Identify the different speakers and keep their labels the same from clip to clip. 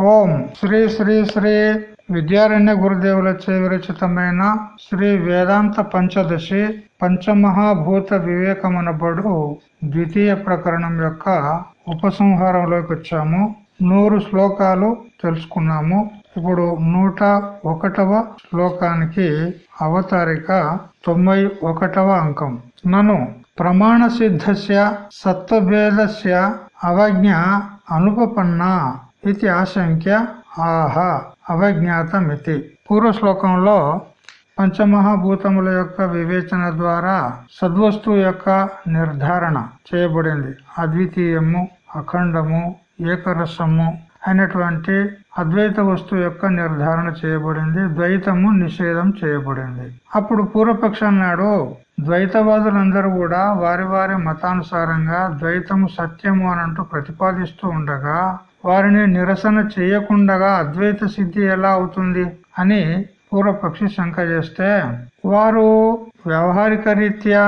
Speaker 1: ఓం శ్రీ శ్రీ శ్రీ విద్యారణ్య గురుదేవులచే విరచితమైన శ్రీ వేదాంత పంచదశి పంచమహాభూత వివేకమనబడు ద్వితీయ ప్రకరణం యొక్క ఉపసంహారంలోకి వచ్చాము. నూరు శ్లోకాలు తెలుసుకున్నాము. ఇప్పుడు నూట ఒకటవ శ్లోకానికి అవతారిక తొంభై ఒకటవ అంకం. నను ప్రమాణ సిద్ధస్య సత్వభేదస్య అవజ్ఞ అనుపపన్న ఇది ఆశంక్య ఆహ అవజ్ఞాతమితి పూర్వ శ్లోకంలో పంచమహాభూతముల యొక్క వివేచన ద్వారా సద్వస్తువు యొక్క నిర్ధారణ చేయబడింది అద్వితీయము అఖండము ఏకరసము అయినటువంటి అద్వైత వస్తువు యొక్క నిర్ధారణ చేయబడింది ద్వైతము నిషేధం చేయబడింది అప్పుడు పూర్వపక్ష నాడు ద్వైతవాదులందరూ కూడా వారి వారి మతానుసారంగా ద్వైతము సత్యము అనంటూ ప్రతిపాదిస్తూ ఉండగా వారిని నిరసన చేయకుండగా అద్వైత సిద్ధి ఎలా అవుతుంది అని పూర్వపక్షి శంక చేస్తే వారు వ్యవహారిక రీత్యా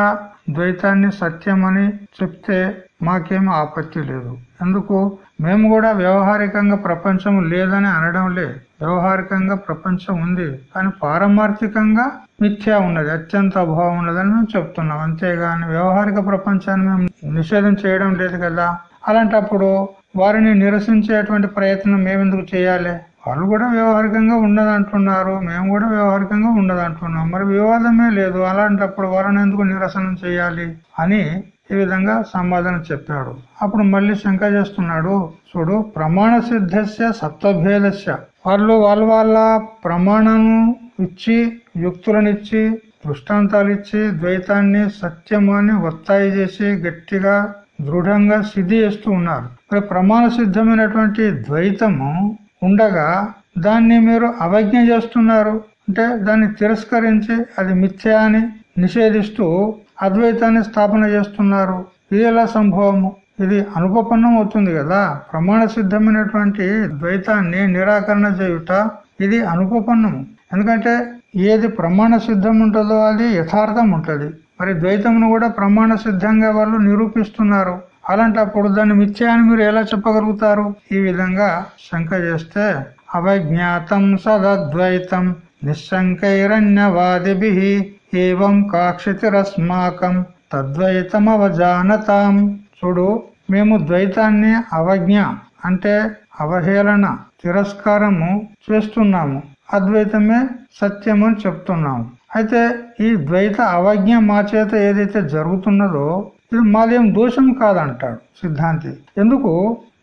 Speaker 1: ద్వైతాన్ని సత్యమని చెప్తే మాకేం ఆపత్తి లేదు. ఎందుకు మేము కూడా వ్యవహారికంగా ప్రపంచం లేదని అనడం లేదు వ్యవహారికంగా ప్రపంచం ఉంది కానీ పారమార్థికంగా మిథ్యా ఉన్నది అత్యంత అభావం ఉన్నదని మేము చెప్తున్నాం. అంతేగాని వ్యవహారిక ప్రపంచాన్ని మేము నిషేధం చేయడం లేదు కదా. అలాంటప్పుడు వారిని నిరసించేటువంటి ప్రయత్నం మేమెందుకు చేయాలి? వాళ్ళు కూడా వ్యవహారికంగా ఉండదంటున్నారు మేము కూడా వ్యవహారికంగా ఉండదంటున్నాం మరి వివాదమే లేదు. అలాంటప్పుడు వాళ్ళని ఎందుకు నిరసనం చేయాలి? అని ఈ విధంగా సమాధానం చెప్పాడు. అప్పుడు మళ్ళీ శంక చేస్తున్నాడు. చూడు ప్రమాణ సిద్ధస్య సప్తభేదస్య. వాళ్ళు వాళ్ళ వాళ్ళ ప్రమాణం ఇచ్చి యుక్తులనిచ్చి దృష్టాంతాలు ఇచ్చి ద్వైతాన్ని సత్యమాన్ని వత్తాయి ఒత్తాయి చేసి గట్టిగా దృఢంగా సిద్ధి చేస్తూ ఉన్నారు. మరి ప్రమాణ సిద్ధమైనటువంటి ద్వైతము ఉండగా దాన్ని మీరు అవజ్ఞ చేస్తున్నారు. అంటే దాన్ని తిరస్కరించి అది మిథ్యా అని నిషేధిస్తూ అద్వైతాన్ని స్థాపన చేస్తున్నారు. ఇది ఎలా సంభవము? ఇది అనుపపన్నం అవుతుంది కదా. ప్రమాణ సిద్ధమైనటువంటి ద్వైతాన్ని నిరాకరణ చేయుట ఇది అనుపపన్నము ఎందుకంటే ఏది ప్రమాణ సిద్ధం ఉంటుందో అది యథార్థం ఉంటుంది. మరి ద్వైతమును కూడా ప్రమాణ సిద్ధంగా వాళ్ళు నిరూపిస్తున్నారు. అలాంటప్పుడు దాన్ని మిథ్యా అని మీరు ఎలా చెప్పగలుగుతారు? ఈ విధంగా శంక చేస్తే అవజ్ఞాతం సదద్వైతం నిస్సంకైరణ్యవాదిభి ఏం కాక్షితిరస్మాకం తద్వైతమవజానతాం. చూడు మేము ద్వైతాన్ని అవజ్ఞ అంటే అవహేళన తిరస్కారము చేస్తున్నాము. అద్వైతమే సత్యము అని చెప్తున్నాము. అయితే ఈ ద్వైత అవజ్ఞ మా చేత ఏదైతే జరుగుతున్నదో ఇది మాదేం దోషం కాదంటాడు సిద్ధాంతి. ఎందుకు?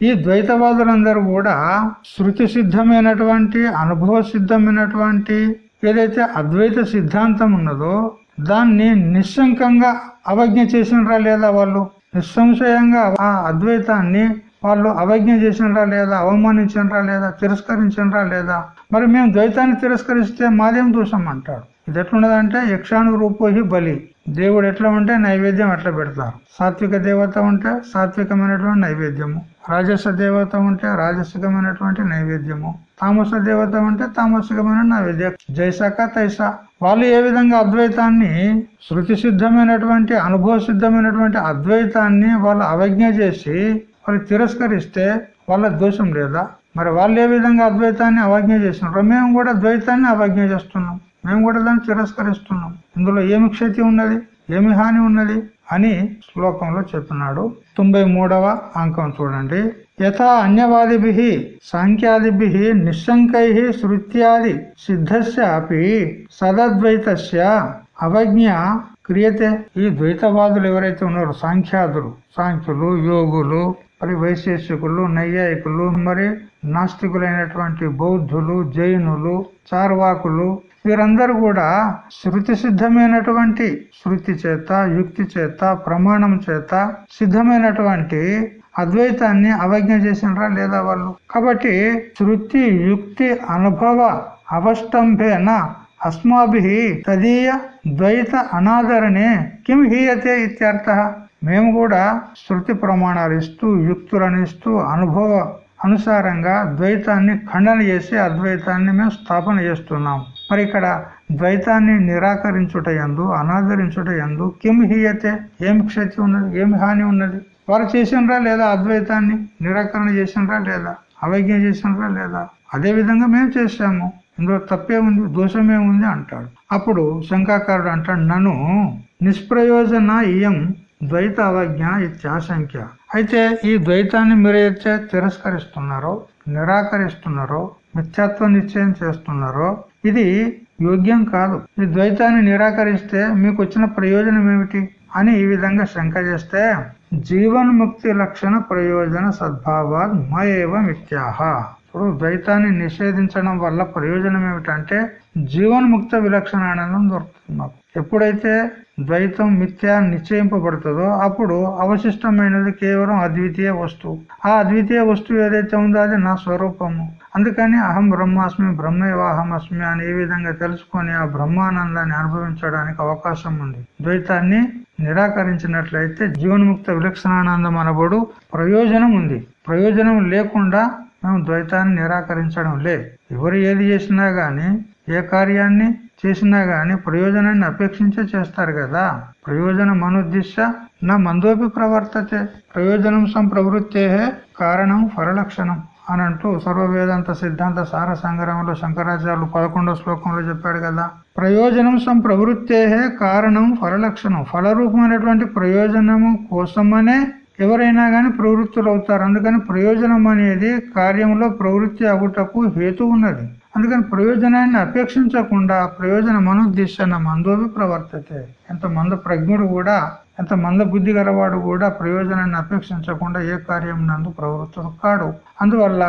Speaker 1: ఈ ద్వైతవాదులందరూ కూడా శృతి సిద్ధమైనటువంటి అనుభవ సిద్ధమైనటువంటి ఏదైతే అద్వైత సిద్ధాంతం ఉన్నదో దాన్ని నిస్సంకంగా అవజ్ఞ చేసినరా లేదా వాళ్ళు? నిస్సంశయంగా ఆ అద్వైతాన్ని వాళ్ళు అవజ్ఞ చేసినరా లేదా అవమానించినరా లేదా తిరస్కరించినరా లేదా? మరి మేము ద్వైతాన్ని తిరస్కరిస్తే మాదేం దోషం అంటాడు? ఇది ఎట్లున్నదంటే యక్షాను రూపోహి బలి. దేవుడు ఎట్లా ఉంటే నైవేద్యం ఎట్లా పెడతారు. సాత్విక దేవత ఉంటే సాత్వికమైనటువంటి నైవేద్యము. రాజస దేవత ఉంటే రాజసికమైనటువంటి నైవేద్యము. తామస దేవత ఉంటే తామసికమైన నైవేద్యం. జైసాక తైసా. వాళ్ళు ఏ విధంగా అద్వైతాన్ని శృతి సిద్ధమైనటువంటి అనుభవ సిద్ధమైనటువంటి అద్వైతాన్ని వాళ్ళు అవజ్ఞ చేసి వాళ్ళు తిరస్కరిస్తే వాళ్ళ దోషం లేదా? మరి వాళ్ళు ఏ విధంగా అద్వైతాన్ని అవజ్ఞ చేసినారు మేము కూడా ద్వైతాన్ని అవజ్ఞ చేస్తున్నాం. మేము కూడా దాన్ని తిరస్కరిస్తున్నాం. ఇందులో ఏమి క్షతి ఉన్నది? ఏమి హాని ఉన్నది? అని శ్లోకంలో చెప్పినాడు తొంభై మూడవ అంకం చూడండి. యథా అన్యవాదిభి సాంఖ్యాదిభి నిస్సంకై శృత్యాది సిద్ధస్య అపి సదద్వైతస్య అవజ్ఞ క్రియతే. ఈ ద్వైతవాదులు ఎవరైతే ఉన్నారో సాంఖ్యాదులు సాంఖ్యులు యోగులు మరి వైశేషికులు నైయాయికులు మరి నాస్తికులైనటువంటి బౌద్ధులు జైనులు చార్వాకులు వీరందరూ కూడా శృతి సిద్ధమైనటువంటి శృతి చేత యుక్తి చేత ప్రమాణం చేత సిద్ధమైనటువంటి అద్వైతాన్ని అవజ్ఞ చేసినరా లేదా వాళ్ళు? కాబట్టి శృతి యుక్తి అనుభవ అవష్టంభేన అస్మాభి తదీయ ద్వైత అనాదరణే కిం హీయతే ఇత్యర్థ. మేము కూడా శృతి ప్రమాణాలు ఇస్తూ యుక్తులనిస్తూ అనుభవ అనుసారంగా ద్వైతాన్ని ఖండన చేసి అద్వైతాన్ని మేము స్థాపన చేస్తున్నాం. మరి ఇక్కడ ద్వైతాన్ని నిరాకరించుట ఎందు అనాదరించుట ఎందు కిం హీయతే? ఏం క్షతి ఉన్నది? ఏమి హాని ఉన్నది? వారు చేసినరా లేదా అద్వైతాన్ని? నిరాకరణ చేసినరా లేదా? అవజ్ఞ చేసినరా లేదా? అదే విధంగా మేము చేశాము. ఇందులో తప్పే ఉంది దోషమే ఉంది అంటాడు. అప్పుడు శంకాకారుడు అంటాడు నన్ను నిష్ప్రయోజన ఇయం ద్వైత అవజ్ఞ ఇత్యాశంఖ్య అయితే ఈ ద్వైతాన్ని మీరైతే తిరస్కరిస్తున్నారో నిరాకరిస్తున్నారో మిథ్యాత్వ నిశ్చయం చేస్తున్నారో ఇది యోగ్యం కాదు. ఈ ద్వైతాన్ని నిరాకరిస్తే మీకు వచ్చిన ప్రయోజనం ఏమిటి అని ఈ విధంగా శంక చేస్తే జీవన్ముక్తి లక్షణ ప్రయోజన సద్భావాత్ మయేవ మిత్యాహ ఇప్పుడు ద్వైతాన్ని నిషేధించడం వల్ల ప్రయోజనం ఏమిటంటే జీవన్ముక్త విలక్షణ ఆనందం దొరుకుతుంది మాకు. ఎప్పుడైతే ద్వైతం మిథ్యా నిశ్చయింపబడుతుందో అప్పుడు అవశిష్టమైనది కేవలం అద్వితీయ వస్తువు. ఆ అద్వితీయ వస్తువు ఏదైతే ఉందో అది నా స్వరూపము. అందుకని అహం బ్రహ్మాస్మి బ్రహ్మేవాహం అస్మి అని ఏ విధంగా తెలుసుకొని ఆ బ్రహ్మానందాన్ని అనుభవించడానికి అవకాశం ఉంది. ద్వైతాన్ని నిరాకరించినట్లయితే జీవన్ముక్త విలక్షణానందం అనబడు ప్రయోజనం ఉంది. ప్రయోజనం లేకుండా మేము ద్వైతాన్ని నిరాకరించడం లే. ఎవరు ఏది చేసినా గాని ఏ కార్యాన్ని చేసినా గాని ప్రయోజనాన్ని అపేక్షించే చేస్తారు కదా. ప్రయోజనం అనుద్దిశ నా మందోపి ప్రవర్తతే ప్రయోజనం సంప్రవృత్తే కారణం ఫలలక్షణం అని అంటూ సర్వవేదాంత సిద్ధాంత సార సంగ్రహంలో శంకరాచార్యులు పదకొండో శ్లోకంలో చెప్పాడు కదా. ప్రయోజనం సంప్రవృత్తే కారణం ఫలలక్షణం. ఫలరూపమైనటువంటి ప్రయోజనము కోసమనే ఎవరైనా కానీ ప్రవృత్తులు అవుతారు అందుకని ప్రయోజనం అనేది కార్యంలో ప్రవృత్తి అగుటకు హేతు ఉన్నది. అందుకని ప్రయోజనాన్ని అపేక్షించకుండా ప్రయోజనం అనుద్దేశాన్ని మందోవి ప్రవర్తతే. ఎంత మంద ప్రజ్ఞుడు కూడా ఎంత మంద బుద్ధి గలవాడు కూడా ప్రయోజనాన్ని అపేక్షించకుండా ఏ కార్యం నందు ప్రవృత్తుడు కాడు అందువల్ల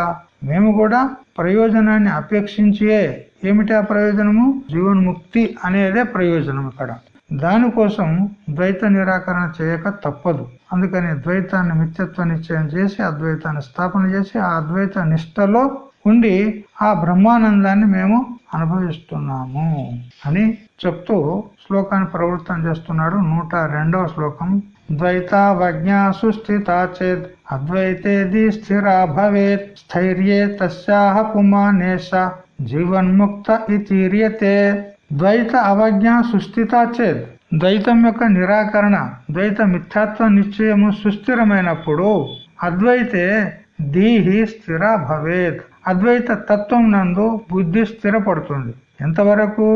Speaker 1: మేము కూడా ప్రయోజనాన్ని అపేక్షించే ఏమిటి ఆ ప్రయోజనము? జీవన్ముక్తి అనేదే ప్రయోజనం ఇక్కడ. దానికోసం ద్వైత నిరాకరణ చేయక తప్పదు. అందుకని ద్వైతాన్ని మిత్యత్వ నిశ్చయం చేసి అద్వైతాన్ని స్థాపన చేసి ఆ అద్వైత నిష్టలో ఉండి ఆ బ్రహ్మానందాన్ని మేము అనుభవిస్తున్నాము అని చెప్తూ శ్లోకాన్ని ప్రవృత్తం చేస్తున్నాడు నూట రెండవ శ్లోకం. ద్వైతావజ్ఞా సుస్థితా చేద్ అద్వైతేది స్థిరా భవేత్ స్థైర్యే తస్యాహ పుమానేశ జీవన్ముక్త ఇతీర్యతే ద్వైత అవజ్ఞ సుస్థిత చేత్. ద్వైతం యొక్క నిరాకరణ ద్వైత మిథ్యాత్వ నిశ్చయము సుస్థిరమైనప్పుడు అద్వైతే దీహి స్థిర భవేత్. అద్వైత తత్వం నందు బుద్ధి స్థిరపడుతుంది. ఎంతవరకు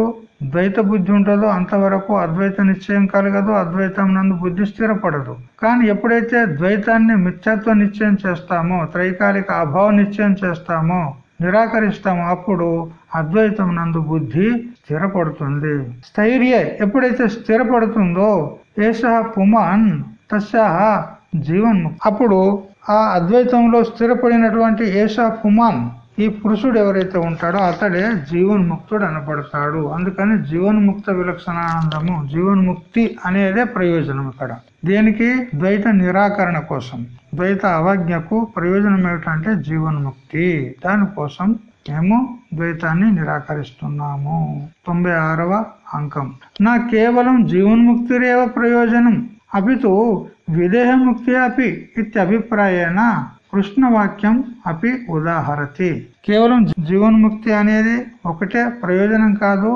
Speaker 1: ద్వైత బుద్ధి ఉంటుందో అంతవరకు అద్వైత నిశ్చయం కలగదు అద్వైతం నందు బుద్ధి స్థిరపడదు. కానీ ఎప్పుడైతే ద్వైతాన్ని మిథ్యాత్వ నిశ్చయం చేస్తామో త్రైకాలిక అభావ నిశ్చయం చేస్తామో నిరాకరిస్తాము. అప్పుడు అద్వైతం నందు బుద్ధి స్థిరపడుతుంది. స్థైర్య ఎప్పుడైతే స్థిరపడుతుందో ఏష పుమాన్ తస్యాహ జీవన్ముక్తి. అప్పుడు ఆ అద్వైతంలో స్థిరపడినటువంటి ఏష పుమాన్ ఈ పురుషుడు ఎవరైతే ఉంటాడో అతడే జీవన్ముక్తుడు అనబడతాడు. అందుకని జీవన్ముక్త విలక్షణానందము జీవన్ముక్తి అనేదే ప్రయోజనం ఇక్కడ. దేనికి? ద్వైత నిరాకరణ కోసం. ద్వైత అవజ్ఞకు ప్రయోజనం ఏమిటంటే జీవన్ముక్తి. దానికోసం మేము ద్వైతాన్ని నిరాకరిస్తున్నాము. తొంభై ఆరవ అంకం. నా కేవలం జీవన్ముక్తిరేవ ప్రయోజనం. అపితు విదేహముక్తి అపి ఇత్యభిప్రాయేణ కృష్ణవాక్యం అపి ఉదాహరతి. కేవలం జీవన్ముక్తి అనేది ఒకటే ప్రయోజనం కాదు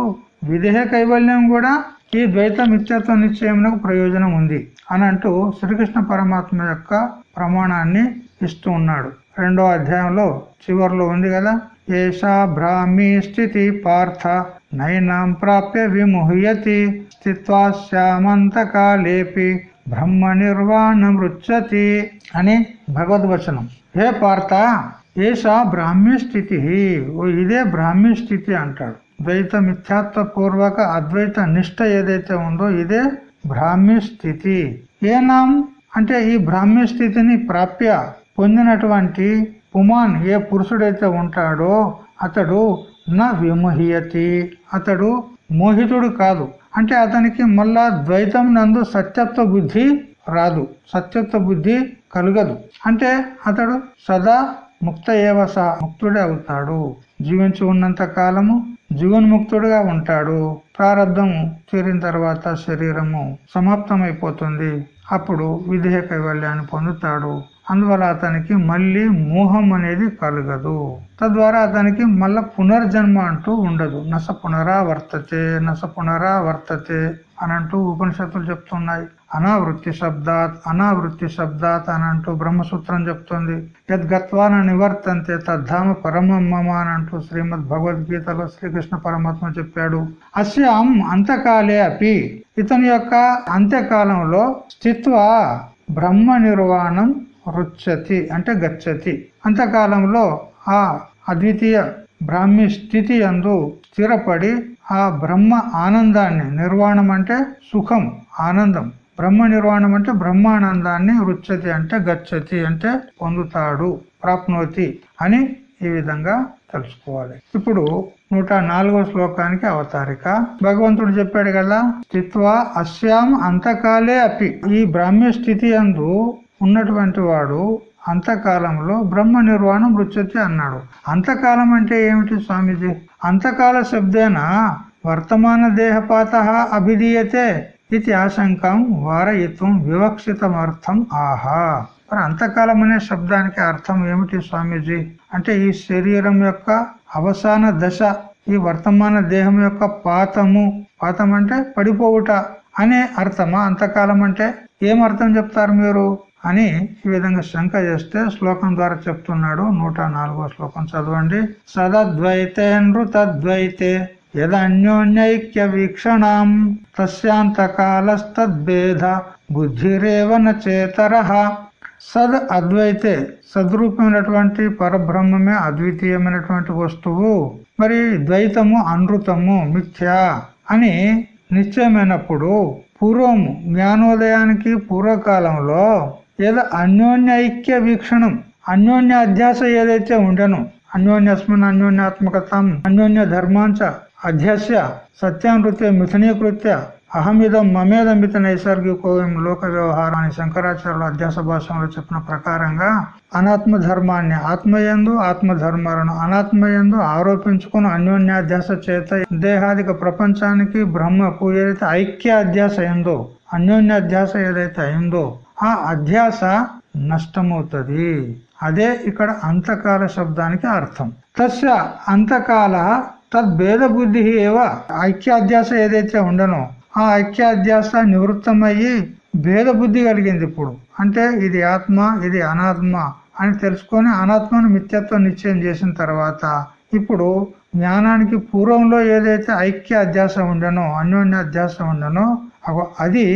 Speaker 1: విదేహ కైవల్యం కూడా ఈ ద్వైత మిత్యత్వ నిశ్చయమునకు ప్రయోజనం ఉంది అని అంటూ శ్రీకృష్ణ పరమాత్మ యొక్క ప్రమాణాన్ని ఇస్తూ ఉన్నాడు. రెండో అధ్యాయంలో చివరిలో ఉంది కదా ఏషా బ్రాహ్మీ స్థితి పార్థ నైనాం ప్రాప్య విముహ్యతి స్థిత్వా శ్యామంతకాలేపి బ్రహ్మ నిర్వాణ మృచ్చతి అని భగవద్వచనం హే పార్త ఏషా బ్రాహ్మ్య స్థితి. ఓ ఇదే బ్రాహ్మ్య స్థితి అంటాడు. ద్వైత మిథ్యాత్వ పూర్వక అద్వైత నిష్ట ఏదైతే ఉందో ఇదే బ్రాహ్మ్య స్థితి. ఏనాం అంటే ఈ బ్రాహ్మ్య స్థితిని ప్రాప్య పొందినటువంటి పుమాన్ ఏ పురుషుడైతే ఉంటాడో అతడు నా విమోహియతి. అతడు మోహితుడు కాదు. అంటే అతనికి మళ్ళా ద్వైతం నందు సత్యత్వ బుద్ధి రాదు. సత్యత్వ బుద్ధి కలగదు. అంటే అతడు సదా ముక్త ఏవస ముక్తుడే అవుతాడు. జీవించి ఉన్నంత కాలము జీవన్ముక్తుడుగా ఉంటాడు. ప్రారంధం తీరిన తర్వాత శరీరము సమాప్తమైపోతుంది. అప్పుడు విధేయ కైవల్యాన్ని పొందుతాడు. అందువల్ల అతనికి మళ్ళీ మోహం అనేది కలగదు. తద్వారా అతనికి మళ్ళా పునర్జన్మ అంటూ ఉండదు. నస పునరావర్తతే నస పునరావర్తతే అని అంటూ ఉపనిషత్తులు చెప్తున్నాయి. అనావృత్తి శబ్దాత్ అనావృత్తి శబ్దాత్ అని అంటూ బ్రహ్మసూత్రం చెప్తుంది. యద్గత్వాన నివర్తంతే తద్ధామ పరమమ్మ అని అంటూ శ్రీమద్ భగవద్గీతలో శ్రీకృష్ణ పరమాత్మ చెప్పాడు. అస్యాం అంతకాలే అపి. ఇతని యొక్క అంత్యకాలంలో స్థిత్వ బ్రహ్మ నిర్వాణం రుచ్చతి అంటే గచ్చతి. అంతకాలంలో ఆ అద్వితీయ బ్రాహ్మీ స్థితి అందు స్థిరపడి ఆ బ్రహ్మ ఆనందాన్ని నిర్వాణం అంటే సుఖం ఆనందం. బ్రహ్మ నిర్వాణం అంటే బ్రహ్మానందాన్ని రుచ్చతి అంటే గచ్చతి అంటే పొందుతాడు ప్రాప్నోతి అని ఈ విధంగా తెలుసుకోవాలి. ఇప్పుడు నూట నాలుగో శ్లోకానికి అవతారిక. భగవంతుడు చెప్పాడు కదా స్థిత్వ అస్యాం అంతకాలే అపి. ఈ బ్రాహ్మ్య స్థితి అందు ఉన్నటువంటి వాడు అంతకాలంలో బ్రహ్మ నిర్వాణం రుచతి అన్నాడు. అంతకాలం అంటే ఏమిటి స్వామీజీ? అంతకాల శబ్దేన వర్తమాన దేహపాత అభిధీయతే ఇది ఆశంకం వారయిత్వం వివక్షితమర్థం ఆహా. మరి అంతకాలం అనే శబ్దానికి అర్థం ఏమిటి స్వామీజీ? అంటే ఈ శరీరం యొక్క అవసాన దశ ఈ వర్తమాన దేహం యొక్క పాతము పాతం అంటే పడిపోవుట అనే అర్థమా? అంతకాలం అంటే ఏం అర్థం చెప్తారు మీరు? అని ఈ విధంగా శంక చేస్తే శ్లోకం ద్వారా చెప్తున్నాడు. నూట నాలుగో శ్లోకం చదవండి. సదద్వైతే నృతద్వైతే యదన్యోన్యైక్య వీక్షణం తస్యాంతకాలస్తద్భేద బుద్ధిరేవ చేతర. సద్ అద్వైతే సద్రూపమైనటువంటి పరబ్రహ్మమే అద్వితీయమైనటువంటి వస్తువు. మరి ద్వైతము అనృతము మిథ్య అని నిశ్చయమైనప్పుడు పూర్వము జ్ఞానోదయానికి పూర్వకాలంలో లేదా అన్యోన్య ఐక్య వీక్షణం అన్యోన్య అధ్యాస ఏదైతే ఉండను అన్యోన్యస్మిన్ అన్యోన్యాత్మకతం అన్యోన్య ధర్మాంచ అధ్యాస్య సత్యానృత్య మిథునీకృత్య అహమిదం మమేదమిత నైసర్గికోయం లోక వ్యవహారాన్ని శంకరాచార్యుల అధ్యాస భాషలో చెప్పిన ప్రకారంగా అనాత్మ ధర్మాన్ని ఆత్మయందు ఆత్మధర్మాలను అనాత్మయందు ఆరోపించుకుని అన్యోన్యాధ్యాస చేత దేహాదిక ప్రపంచానికి బ్రహ్మకు ఏదైతే ఐక్య అధ్యాస అయిందో అన్యోన్యాధ్యాస ఏదైతే అయిందో ఆ అధ్యాస నష్టమవుతుంది. అదే ఇక్కడ అంతకాల శబ్దానికి అర్థం. తస్య అంతకాల తద్భేద బుద్ధి ఏవ ఐక్యాధ్యాస ఏదైతే ఉండనో ఆ ఐక్యాధ్యాస నివృత్తమయ్యి భేద బుద్ధి కలిగింది ఇప్పుడు. అంటే ఇది ఆత్మ ఇది అనాత్మ అని తెలుసుకొని అనాత్మను మిథ్యత్వం నిశ్చయం చేసిన తర్వాత ఇప్పుడు జ్ఞానానికి పూర్వంలో ఏదైతే ఐక్య అధ్యాస ఉండనో అన్యోన్య అధ్యాస ఉండనో అది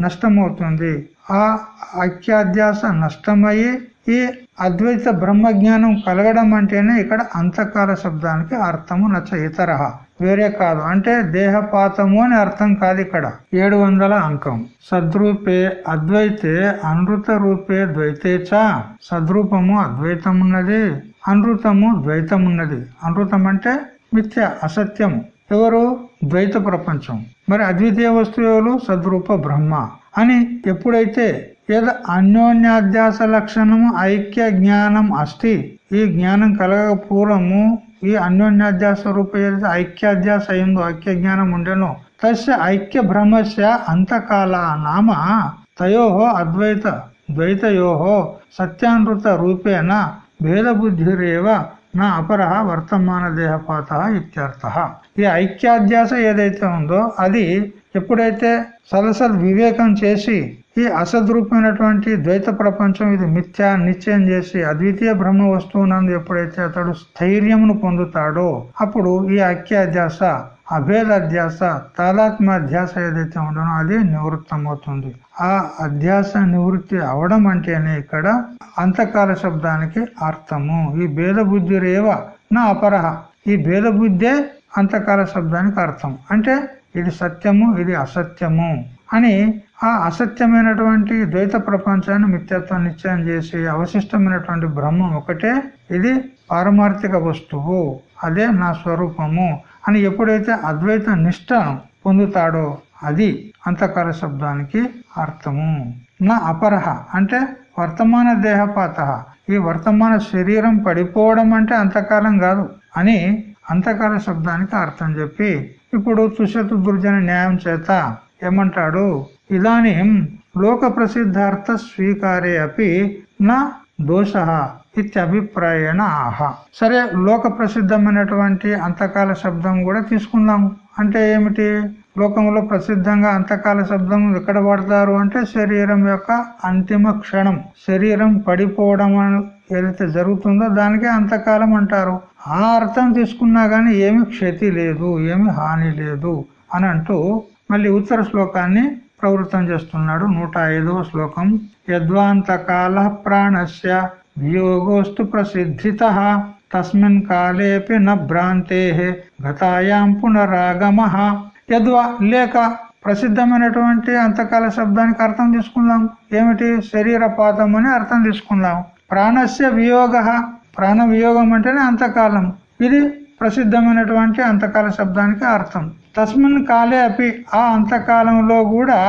Speaker 1: నష్టమవుతుంది. ఆ ఐక్యాధ్యాస నష్టమయ్యి ఈ అద్వైత బ్రహ్మ జ్ఞానం కలగడం అంటేనే ఇక్కడ అంతకాల శబ్దానికి అర్థము నచ్చ ఇతర వేరే కాదు. అంటే దేహపాతము అని అర్థం కాదు ఇక్కడ. ఏడు వందల అంకం. సద్రూపే అద్వైతే అనృత రూపే ద్వైతేచ సద్రూపము అద్వైతమున్నది అనృతము ద్వైతం ఉన్నది అనృతం అంటే మిథ్య అసత్యము. ఎవరు? ద్వైత ప్రపంచం. మరి అద్వితీయ వస్తువులు సద్రూప బ్రహ్మ. అని ఎప్పుడైతే ఏదో అన్యోన్యాధ్యాస లక్షణము ఐక్య జ్ఞానం అస్తి ఈ జ్ఞానం కలగ పూర్వము ఈ అన్యోన్యాధ్యాస రూప ఏదైతే ఐక్యాధ్యాస అయిందో ఐక్య జ్ఞానం ఉండెను తస్య ఐక్య భ్రమస్య అంతకాల నామ తయోహో అద్వైత ద్వైతయోహో సత్యానృత రూపేణ భేద బుద్ధిరేవ నా అపర వర్తమాన దేహపాత ఇత్యర్థ. ఈ ఐక్యాధ్యాస ఏదైతే ఉందో అది ఎప్పుడైతే సలసల వివేకం చేసి ఈ అసద్రూపమైనటువంటి ద్వైత ప్రపంచం ఇది మిథ్యా నిశ్చయం చేసి అద్వితీయ బ్రహ్మ వస్తువునందు ఎప్పుడైతే అతడు స్థైర్యమును పొందుతాడో అప్పుడు ఈ ఐక్యాధ్యాస అభేద అధ్యాస తాదాత్మ అధ్యాస ఏదైతే ఉండనో అది నివృత్తమవుతుంది. ఆ అధ్యాస నివృత్తి అవడం అంటేనే ఇక్కడ అంతకాల శబ్దానికి అర్థము. ఈ భేద బుద్ధి రేవ నా అపరహ. ఈ భేద బుద్ధే అంతకాల శబ్దానికి అర్థం. అంటే ఇది సత్యము ఇది అసత్యము అని ఆ అసత్యమైనటువంటి ద్వైత ప్రపంచాన్ని మిథ్యత్వం నిశ్చయం చేసి అవశిష్టమైనటువంటి బ్రహ్మం ఒకటే. ఇది పారమార్థిక వస్తువు. అదే నా స్వరూపము అని ఎప్పుడైతే అద్వైత నిష్ట పొందుతాడో అది అంతకాల శబ్దానికి అర్థము. నా అపరహ అంటే వర్తమాన దేహపాత. ఈ వర్తమాన శరీరం పడిపోవడం అంటే అంతకాలం కాదు. అని అంతకాల శబ్దానికి అర్థం చెప్పి ఇప్పుడు తుషతు దుర్జన న్యాయం చేత ఏమంటాడు? ఇదానీ లోక ప్రసిద్ధార్థ స్వీకారే అపి నా దోష ఇత్యభిప్రాయణ ఆహా. సరే లోక ప్రసిద్ధమైనటువంటి అంతకాల శబ్దం కూడా తీసుకుందాము అంటే ఏమిటి? లోకంలో ప్రసిద్ధంగా అంతకాల శబ్దం ఎక్కడ పడతారు అంటే శరీరం యొక్క అంతిమ క్షణం శరీరం పడిపోవడం ఏదైతే జరుగుతుందో దానికే అంతకాలం అంటారు. ఆ అర్థం తీసుకున్నా కానీ ఏమి క్షతి లేదు ఏమి హాని లేదు అని అంటూ మళ్ళీ ఉత్తర శ్లోకాన్ని ప్రవృత్తం చేస్తున్నాడు. నూట ఐదవ శ్లోకం. యద్వాంతకాల ప్రాణస్య వియోగోస్తు ప్రసిద్ధిత. తస్మిన్ కాలేపి న గతాయాం పునరాగమ. యద్వా లేక ప్రసిద్ధమైనటువంటి అంతకాల శబ్దానికి అర్థం తీసుకుందాం. ఏమిటి? శరీరపాతం అని అర్థం తీసుకుందాం. ప్రాణస్య వియోగ. ప్రాణ వియోగం అంటేనే అంతకాలం. ఇది ప్రసిద్ధమైనటువంటి అంతకాల శబ్దానికి అర్థం. తస్మిన్ కాలే అపి ఆ అంతకాలంలో కూడా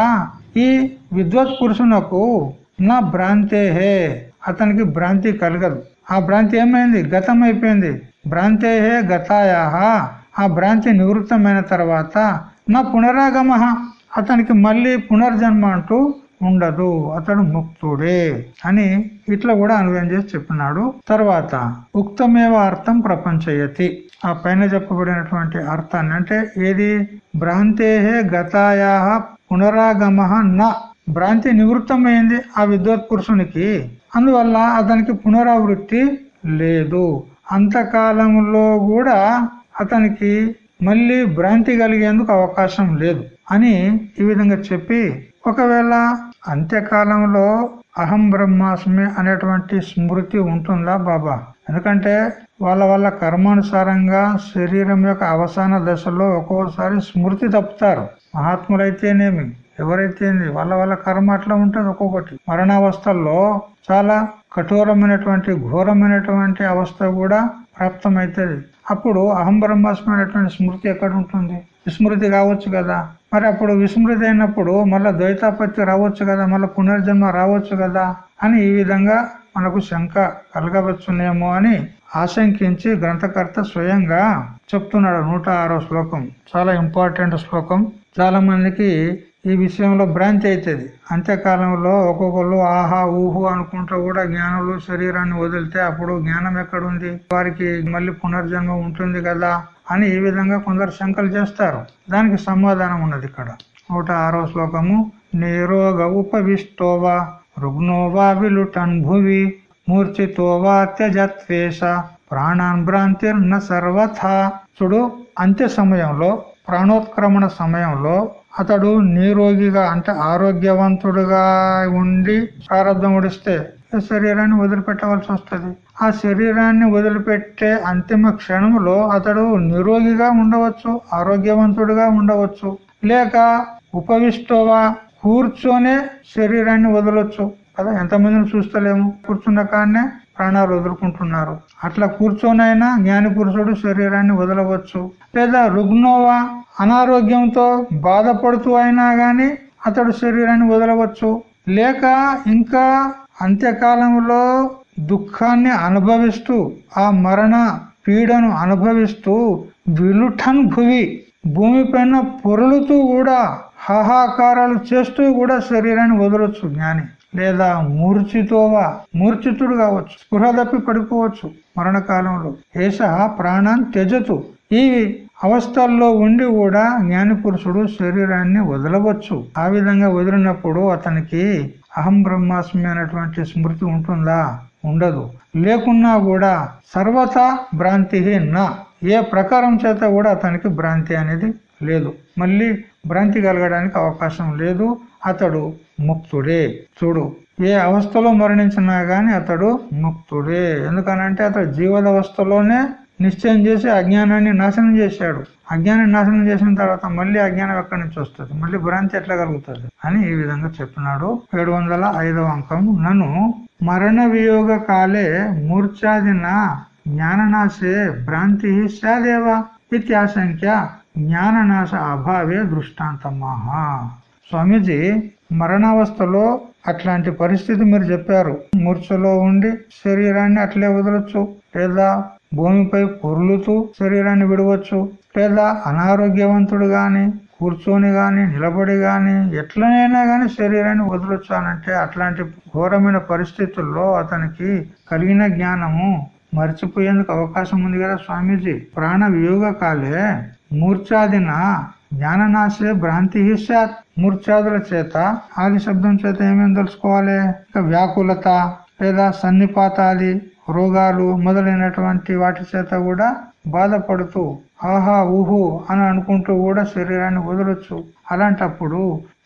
Speaker 1: ఈ విద్వత్ పురుషునకు నా భ్రాంతేహే. అతనికి భ్రాంతి కలగదు. ఆ భ్రాంతి ఏమైంది? గతం అయిపోయింది భ్రాంతేహే గతాయాహ. ఆ భ్రాంతి నివృత్తమైన తర్వాత నా పునరాగమ అతనికి మళ్ళీ పునర్జన్మ అంటూ ఉండదు అతడు ముక్తుడే అని ఇట్లా కూడా అనుభవం చేసి చెప్పినాడు. తర్వాత ఉక్తమేవ అర్థం ప్రపంచయతి. ఆ పైన చెప్పబడినటువంటి అర్థాన్ని అంటే ఏది? భ్రాంతేహే గతాయా పునరాగమ నా. భ్రాంతి నివృత్తమైంది ఆ విద్వత్ పురుషునికి. అందువల్ల అతనికి పునరావృత్తి లేదు. అంతకాలంలో కూడా అతనికి మళ్ళీ భ్రాంతి కలిగేందుకు అవకాశం లేదు అని ఈ విధంగా చెప్పి ఒకవేళ అంత్యకాలంలో అహం బ్రహ్మాస్మి అనేటువంటి స్మృతి ఉంటుందా బాబా? ఎందుకంటే వాళ్ళ వాళ్ళ కర్మానుసారంగా శరీరం యొక్క అవసాన దశలో ఒక్కోసారి స్మృతి తప్పుతారు. మహాత్ములైతేనేమి? ఎవరైతే వాళ్ళ వాళ్ళ కర్మ అట్లా ఉంటుంది ఒక్కొక్కటి. మరణావస్థల్లో చాలా కఠోరమైనటువంటి ఘోరమైనటువంటి అవస్థ కూడా ప్రాప్తమైతుంది అప్పుడు అహం బ్రహ్మాస్మి అనేటువంటి స్మృతి ఎక్కడ ఉంటుంది? విస్మృతి కావచ్చు కదా? మరి అప్పుడు విస్మృతి అయినప్పుడు మళ్ళీ ద్వైతాపత్తి రావచ్చు కదా? మళ్ళీ పునర్జన్మ రావచ్చు కదా? అని ఈ విధంగా మనకు శంక కలగవచ్చునేమో అని ఆశంకించి గ్రంథకర్త స్వయంగా చెప్తున్నాడు నూట ఆరో శ్లోకం. చాలా ఇంపార్టెంట్ శ్లోకం. చాలా మందికి ఈ విషయంలో భ్రాంతి అవుతుంది అంత్యకాలంలో ఒక్కొక్కరు ఆహా ఊహు అనుకుంటూ కూడా జ్ఞానులు శరీరాన్ని వదిలితే అప్పుడు జ్ఞానం ఎక్కడుంది? వారికి మళ్ళీ పునర్జన్మ ఉంటుంది కదా? అని ఈ విధంగా కొందరు శంకలు చేస్తారు. దానికి సమాధానం ఉన్నది ఇక్కడ. నూట ఆరో శ్లోకము నిరోగ ఉపవిష్టోవా రుగ్నోవా విలుటన్ భువి మూర్ఛితోవా త్యజత్వేష ప్రాణాన్ భ్రాంతిర్న సర్వథా. చూడు అంత్య సమయంలో ప్రాణోత్క్రమణ సమయంలో అతడు నిరోగిగా అంటే ఆరోగ్యవంతుడుగా ఉండి ప్రారంభం ఉడిస్తే శరీరాన్ని వదిలిపెట్టవలసి వస్తుంది. ఆ శరీరాన్ని వదిలిపెట్టే అంతిమ క్షణంలో అతడు నిరోగిగా ఉండవచ్చు ఆరోగ్యవంతుడుగా ఉండవచ్చు. లేక ఉపవిష్టోవా కూర్చొనే శరీరాన్ని వదలొచ్చు. కదా ఎంతమందిని చూస్తలేము? కూర్చున్న కాడనే ప్రాణాలు వదులుకుంటున్నారు. అట్లా కూర్చొనైనా జ్ఞాని పురుషుడు శరీరాన్ని వదలవచ్చు. లేదా రుగ్నోవా అనారోగ్యంతో బాధపడుతూ అయినా గాని అతడు శరీరాన్ని వదలవచ్చు. లేక ఇంకా అంత్యకాలంలో దుఃఖాన్ని అనుభవిస్తూ ఆ మరణ పీడను అనుభవిస్తూ విలుఠన్ భువి భూమిపైన పొరులుతూ కూడా హాహాకారాలు చేస్తూ కూడా శరీరాన్ని వదలొచ్చు జ్ఞాని. లేదా మూర్ఛితోవా మూర్ఛితుడు కావచ్చు స్పృహ తప్పి పడిపోవచ్చు మరణకాలంలో. ఏష ప్రాణాన్ని త్యజతు. ఈ అవస్థల్లో ఉండి కూడా జ్ఞాని పురుషుడు శరీరాన్ని వదలవచ్చు. ఆ విధంగా వదిలినప్పుడు అతనికి అహం బ్రహ్మాస్మి అనేటువంటి స్మృతి ఉంటుందా? ఉండదు. లేకున్నా కూడా సర్వత భ్రాంతి నా. ఏ ప్రకారం చేత కూడా అతనికి భ్రాంతి అనేది లేదు. మళ్ళీ భ్రాంతి కలగడానికి అవకాశం లేదు. అతడు ముక్తుడే. చూడు ఏ అవస్థలో మరణించినా గాని అతడు ముక్తుడే. ఎందుకనంటే అతడు జీవదవస్థలోనే నిశ్చయం చేసి అజ్ఞానాన్ని నాశనం చేశాడు. అజ్ఞానాన్ని నాశనం చేసిన తర్వాత మళ్ళీ అజ్ఞానం ఎక్కడి నుంచి వస్తుంది? మళ్ళీ భ్రాంతి ఎట్లా కలుగుతుంది? అని ఈ విధంగా చెప్పినాడు ఏడు వందల ఐదవ అంకం. నన్ను మరణ వియోగ కాలే మూర్ఛాదిన జ్ఞాననాశే భ్రాంతి సాదేవా ఇత్యాశంఖ్య జ్ఞాననాశ అభావే దృష్టాంతమహా. స్వామీజీ మరణావస్థలో అట్లాంటి పరిస్థితి మీరు చెప్పారు. మూర్ఛలో ఉండి శరీరాన్ని అట్లే వదలొచ్చు లేదా భూమిపై పొర్లుతూ శరీరాన్ని విడవచ్చు. లేదా అనారోగ్యవంతుడు గాని కూర్చొని గాని నిలబడి గాని ఎట్లనైనా గాని శరీరాన్ని వదిలొచ్చానంటే అట్లాంటి ఘోరమైన పరిస్థితుల్లో అతనికి కలిగిన జ్ఞానము మర్చిపోయేందుకు అవకాశం ఉంది కదా స్వామీజీ. ప్రాణ వియోగ కాలే మూర్ఛాదిన జ్ఞాననాశే భ్రాంతి హిస్సాత్ మూర్ఛాదుల చేత ఆది శబ్దం చేత ఏమేమి తెలుసుకోవాలి? ఇక వ్యాకులత లేదా సన్నిపాతాది రోగాలు మొదలైనటువంటి వాటి చేత కూడా బాధపడుతూ ఆహా ఊహు అని అనుకుంటూ కూడా శరీరాన్ని వదలొచ్చు. అలాంటప్పుడు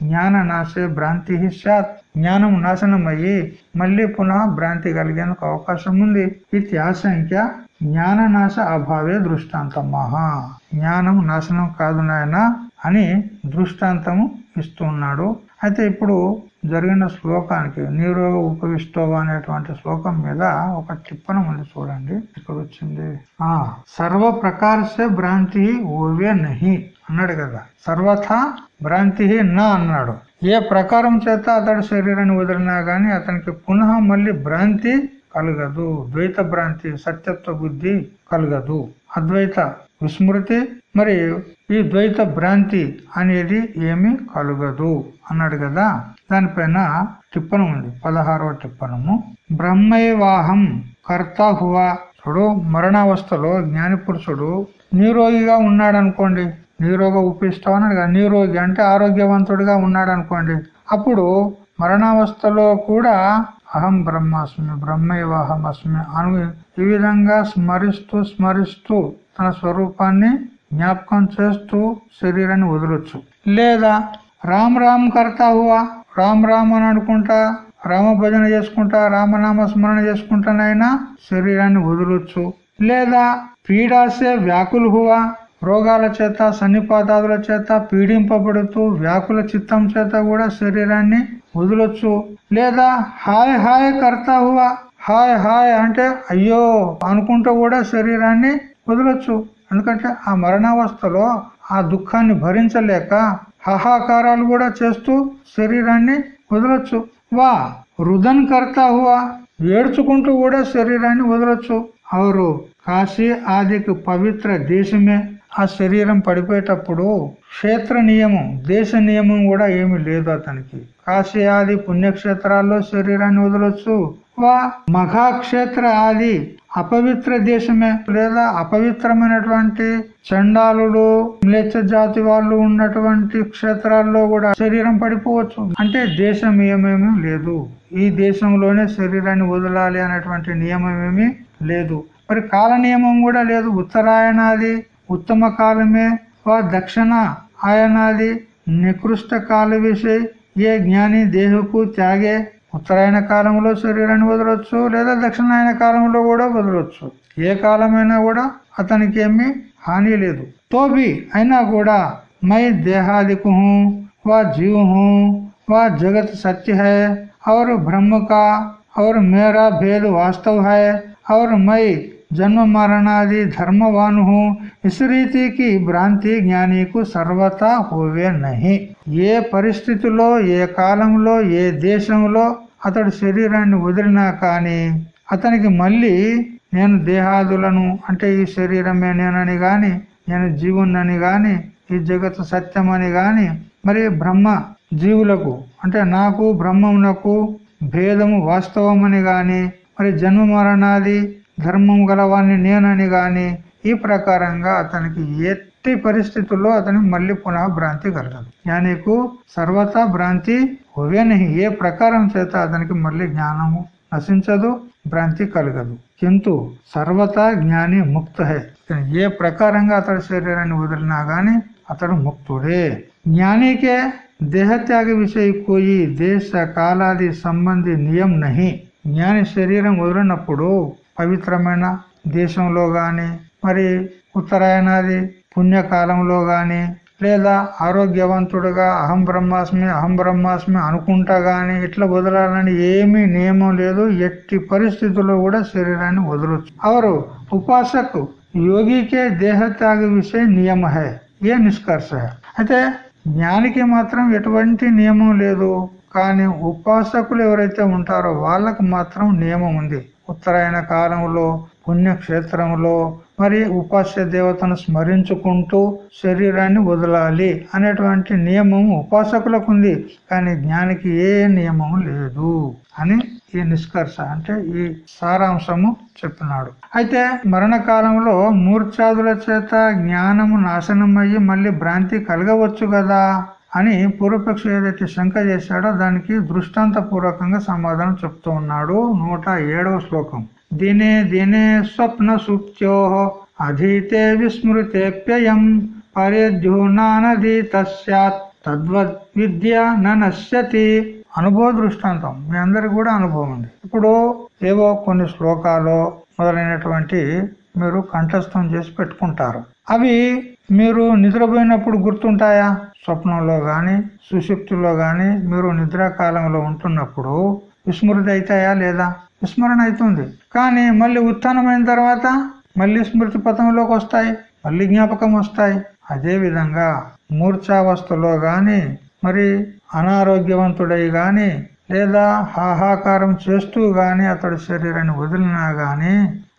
Speaker 1: జ్ఞాన నాశే భ్రాంతి హిస్సాత్ జ్ఞానం నాశనం అయ్యి మళ్ళీ పునః భ్రాంతి కలిగేందుకు అవకాశం ఉంది. ఇది ఆశంక్య జ్ఞాన నాశ అభావే దృష్టాంతమహా. జ్ఞానం నాశనం కాదు నాయన అని దృష్టాంతము ఇస్తున్నాడు. అయితే ఇప్పుడు జరిగిన శ్లోకానికి నీరోగ ఉపవిష్టోవ అనేటువంటి శ్లోకం మీద ఒక టిప్పణం ఉంది చూడండి. ఇక్కడ వచ్చింది ఆ సర్వ ప్రకారసే భ్రాంతి ఓవే నహి అన్నాడు కదా. సర్వథా భ్రాంతి నా అన్నాడు. ఏ ప్రకారం చేత అతడు శరీరాన్ని వదిలినా గాని అతనికి పునః మళ్ళీ భ్రాంతి కలగదు. ద్వైత భ్రాంతి సత్యత్వ బుద్ధి కలగదు. అద్వైత విస్మృతి మరి ఈ ద్వైత భ్రాంతి అనేది ఏమి కలుగదు అన్నాడు కదా. దానిపైన టిప్పణం ఉంది పదహారవ టిప్పణము. బ్రహ్మైవాహం కర్త హువా. చూడు మరణావస్థలో జ్ఞాని పురుషుడు నిరోగిగా ఉన్నాడు అనుకోండి నిరోగ ఉపేస్తావు అన్నాడు కదా. నిరోగి అంటే ఆరోగ్యవంతుడిగా ఉన్నాడు అనుకోండి అప్పుడు మరణావస్థలో కూడా అహం బ్రహ్మాస్మి బ్రహ్మైవాహం అస్మి అను ఈ విధంగా స్మరిస్తూ స్మరిస్తూ తన స్వరూపాన్ని జ్ఞాపకం చేస్తూ శరీరాన్ని వదలొచ్చు. లేదా రామ్ రామ్ కర్తా హువా రామ్ రామ్ అని అనుకుంటా రామ భజన చేసుకుంటా రామనామ స్మరణ చేసుకుంటానైనా శరీరాన్ని వదలొచ్చు. లేదా పీడాసే వ్యాకులు హువా రోగాల చేత సన్నిపాతాదుల చేత పీడింపబడుతూ వ్యాకుల చిత్తం చేత కూడా శరీరాన్ని వదలొచ్చు. లేదా హాయ్ హాయ్ కర్తా హువా హాయ్ హాయ్ అంటే అయ్యో అనుకుంటూ కూడా శరీరాన్ని వదలొచ్చు. ఎందుకంటే ఆ మరణావస్థలో ఆ దుఃఖాన్ని భరించలేక హాహాకారాలు కూడా చేస్తూ శరీరాన్ని వదలొచ్చు. వా రుదన్ కర్తా హువా. ఏడ్చుకుంటూ కూడా శరీరాన్ని వదలొచ్చు. అవరు కాశీ ఆదికి పవిత్ర దేశమే. ఆ శరీరం పడిపోయేటప్పుడు క్షేత్ర నియమం దేశ నియమం కూడా ఏమి లేదు అతనికి. కాశీ ఆది పుణ్యక్షేత్రాల్లో శరీరాన్ని వదలొచ్చు. వా మఘాక్షేత్ర ఆది అపవిత్ర దేశమే లేదా అపవిత్రమైనటువంటి చండాలుడు మ్లేచ్చ జాతి వాళ్ళు ఉన్నటువంటి క్షేత్రాల్లో కూడా శరీరం పడిపోవచ్చు. అంటే దేశం ఏమేమీ లేదు. ఈ దేశంలోనే శరీరాన్ని వదలాలి అనేటువంటి నియమం ఏమీ లేదు. మరి కాల నియమం కూడా లేదు. ఉత్తరాయణాది ఉత్తమ కాలమే వా దక్షిణ ఆయనాది నికృష్ట కాల విషయ ఏ జ్ఞాని దేహకు త్యాగే ఉత్తరాయణ కాలంలో శరీరాన్ని వదలొచ్చు లేదా దక్షిణాయన కాలంలో కూడా వదలొచ్చు ఏ కాలమైనా కూడా అతనికి ఏమి హాని లేదు तो भी అయినా కూడా मैं देहादिक हूँ वह जीव हूँ वह जगत सत्य है और ब्रह्म का और मेरा भेद वास्तव है और मैं जन्म मरणादि धर्मवान हूँ इस रीति की భ్రాంతి జ్ఞానికు సర్వతా హోవే నహి ఏ పరిస్థితిలో ఏ కాలంలో ఏ దేశంలో అతడు శరీరాన్ని వదిలినా కానీ అతనికి మళ్ళీ నేను దేహాదులను అంటే ఈ శరీరమే నేనని గాని నేను జీవునని గాని ఈ జగత్తు సత్యమని గాని మరి బ్రహ్మ జీవులకు అంటే నాకు బ్రహ్మమునకు భేదము వాస్తవమని గాని మరి జన్మ మరణాది ధర్మం గలవాన్ని నేనని గాని ఈ ప్రకారంగా అతనికి ఏ ఎట్టి పరిస్థితుల్లో అతనికి మళ్ళీ పునః భ్రాంతి కలగదు. జ్ఞానికు సర్వతా భ్రాంతి హోవేనహి ఏ ప్రకారం చేత అతనికి మళ్ళీ జ్ఞానము నశించదు భ్రాంతి కలగదు. కింటు సర్వతా జ్ఞాని ముక్త. హే ఏ ప్రకారంగా అతడు శరీరాన్ని వదిలినా గాని అతడు ముక్తుడే. జ్ఞానికే దేహత్యాగ విషయ కోయి దేశ కాలాది సంబంధి నియం నహి. జ్ఞాని శరీరం వదిలినప్పుడు పవిత్రమైన దేశంలో గాని మరి ఉత్తరాయణాది పుణ్యకాలంలో గాని లేదా ఆరోగ్యవంతుడుగా అహం బ్రహ్మాస్మి అహం బ్రహ్మాస్మి అనుకుంటా గాని ఇట్లా వదలాలని ఏమీ నియమం లేదు. ఎట్టి పరిస్థితుల్లో కూడా శరీరాన్ని వదలొచ్చు. అవరు ఉపాసకు యోగికే దేహత్యాగ విషయ నియమ. హే ఏ నిష్కర్ష? అయితే జ్ఞానికి మాత్రం ఎటువంటి నియమం లేదు. కానీ ఉపాసకులు ఎవరైతే ఉంటారో వాళ్ళకు మాత్రం నియమం ఉంది. ఉత్తరాయణ కాలంలో పుణ్యక్షేత్రంలో మరి ఉపాస్య దేవతను స్మరించుకుంటూ శరీరాన్ని వదలాలి అనేటువంటి నియమం ఉపాసకులకు ఉంది కానీ జ్ఞానికి ఏ నియమం లేదు అని ఈ నిష్కర్ష అంటే ఈ సారాంశము చెప్పినాడు అయితే మరణకాలంలో మూర్ఛాదుల చేత జ్ఞానము నాశనమయ్యి మళ్ళీ భ్రాంతి కలగవచ్చు కదా అని పూర్వపక్ష ఏదైతే శంక చేశాడో దానికి దృష్టాంత పూర్వకంగా సమాధానం చెప్తూ ఉన్నాడు నూట ఏడవ శ్లోకం. దినే దినే స్వప్న సుప్త్యో అధీతే విస్మృతేప్యయం పరేద్యూనానధీత సత్ తద్వద్ విద్య నశ్యతి అనుభవ దృష్టాంతం. మీ అందరికి కూడా అనుభవం ఉంది. ఇప్పుడు ఏవో కొన్ని శ్లోకాలు మొదలైనటువంటి మీరు కంఠస్థం చేసి పెట్టుకుంటారు. అవి మీరు నిద్రపోయినప్పుడు గుర్తుంటాయా? స్వప్నంలో గాని సుశుక్తిలో గాని మీరు నిద్రాకాలంలో ఉంటున్నప్పుడు విస్మృతి అవుతాయా లేదా? విస్మరణ అవుతుంది. కానీ మళ్ళీ ఉత్థానమైన తర్వాత మళ్ళీ స్మృతి పథంలోకి వస్తాయి మళ్ళీ జ్ఞాపకం వస్తాయి. అదేవిధంగా మూర్ఛావస్థలో గాని మరి అనారోగ్యవంతుడై గాని లేదా హాహాకారం చేస్తూ గాని అతడి శరీరాన్ని వదిలినా గాని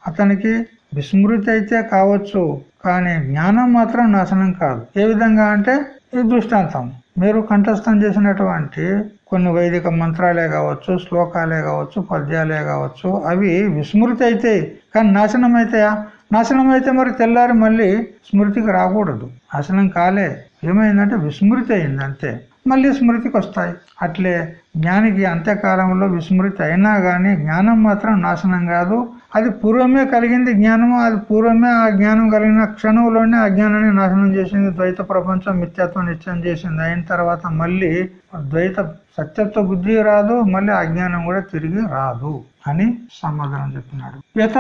Speaker 1: అతనికి విస్మృతి అయితే కావచ్చు కానీ జ్ఞానం మాత్రం నాశనం కాదు. ఏ విధంగా అంటే ఈ దృష్టాంతం. మీరు కంఠస్థం చేసినటువంటి కొన్ని వైదిక మంత్రాలే కావచ్చు శ్లోకాలే కావచ్చు పద్యాలే కావచ్చు అవి విస్మృతి అయితే కానీ నాశనం అయితాయా? నాశనం అయితే మరి తెల్లారి మళ్ళీ స్మృతికి రాకూడదు. నాశనం కాలే. ఏమైందంటే విస్మృతి అయింది అంతే. మళ్ళీ స్మృతికి వస్తాయి. అట్లే జ్ఞానికి అంత్యకాలంలో విస్మృతి అయినా కానీ జ్ఞానం మాత్రం నాశనం కాదు. అది పూర్వమే కలిగింది జ్ఞానము అది పూర్వమే ఆ జ్ఞానం కలిగిన క్షణంలోనే అజ్ఞానాన్ని నాశనం చేసింది ద్వైత ప్రపంచం మిథ్యాత్వం నిత్యం చేసింది. అయిన తర్వాత మళ్ళీ ద్వైత సత్యత్వ బుద్ధి రాదు మళ్ళీ అజ్ఞానం కూడా తిరిగి రాదు అని సమాధానం చెప్తున్నాడు. యథ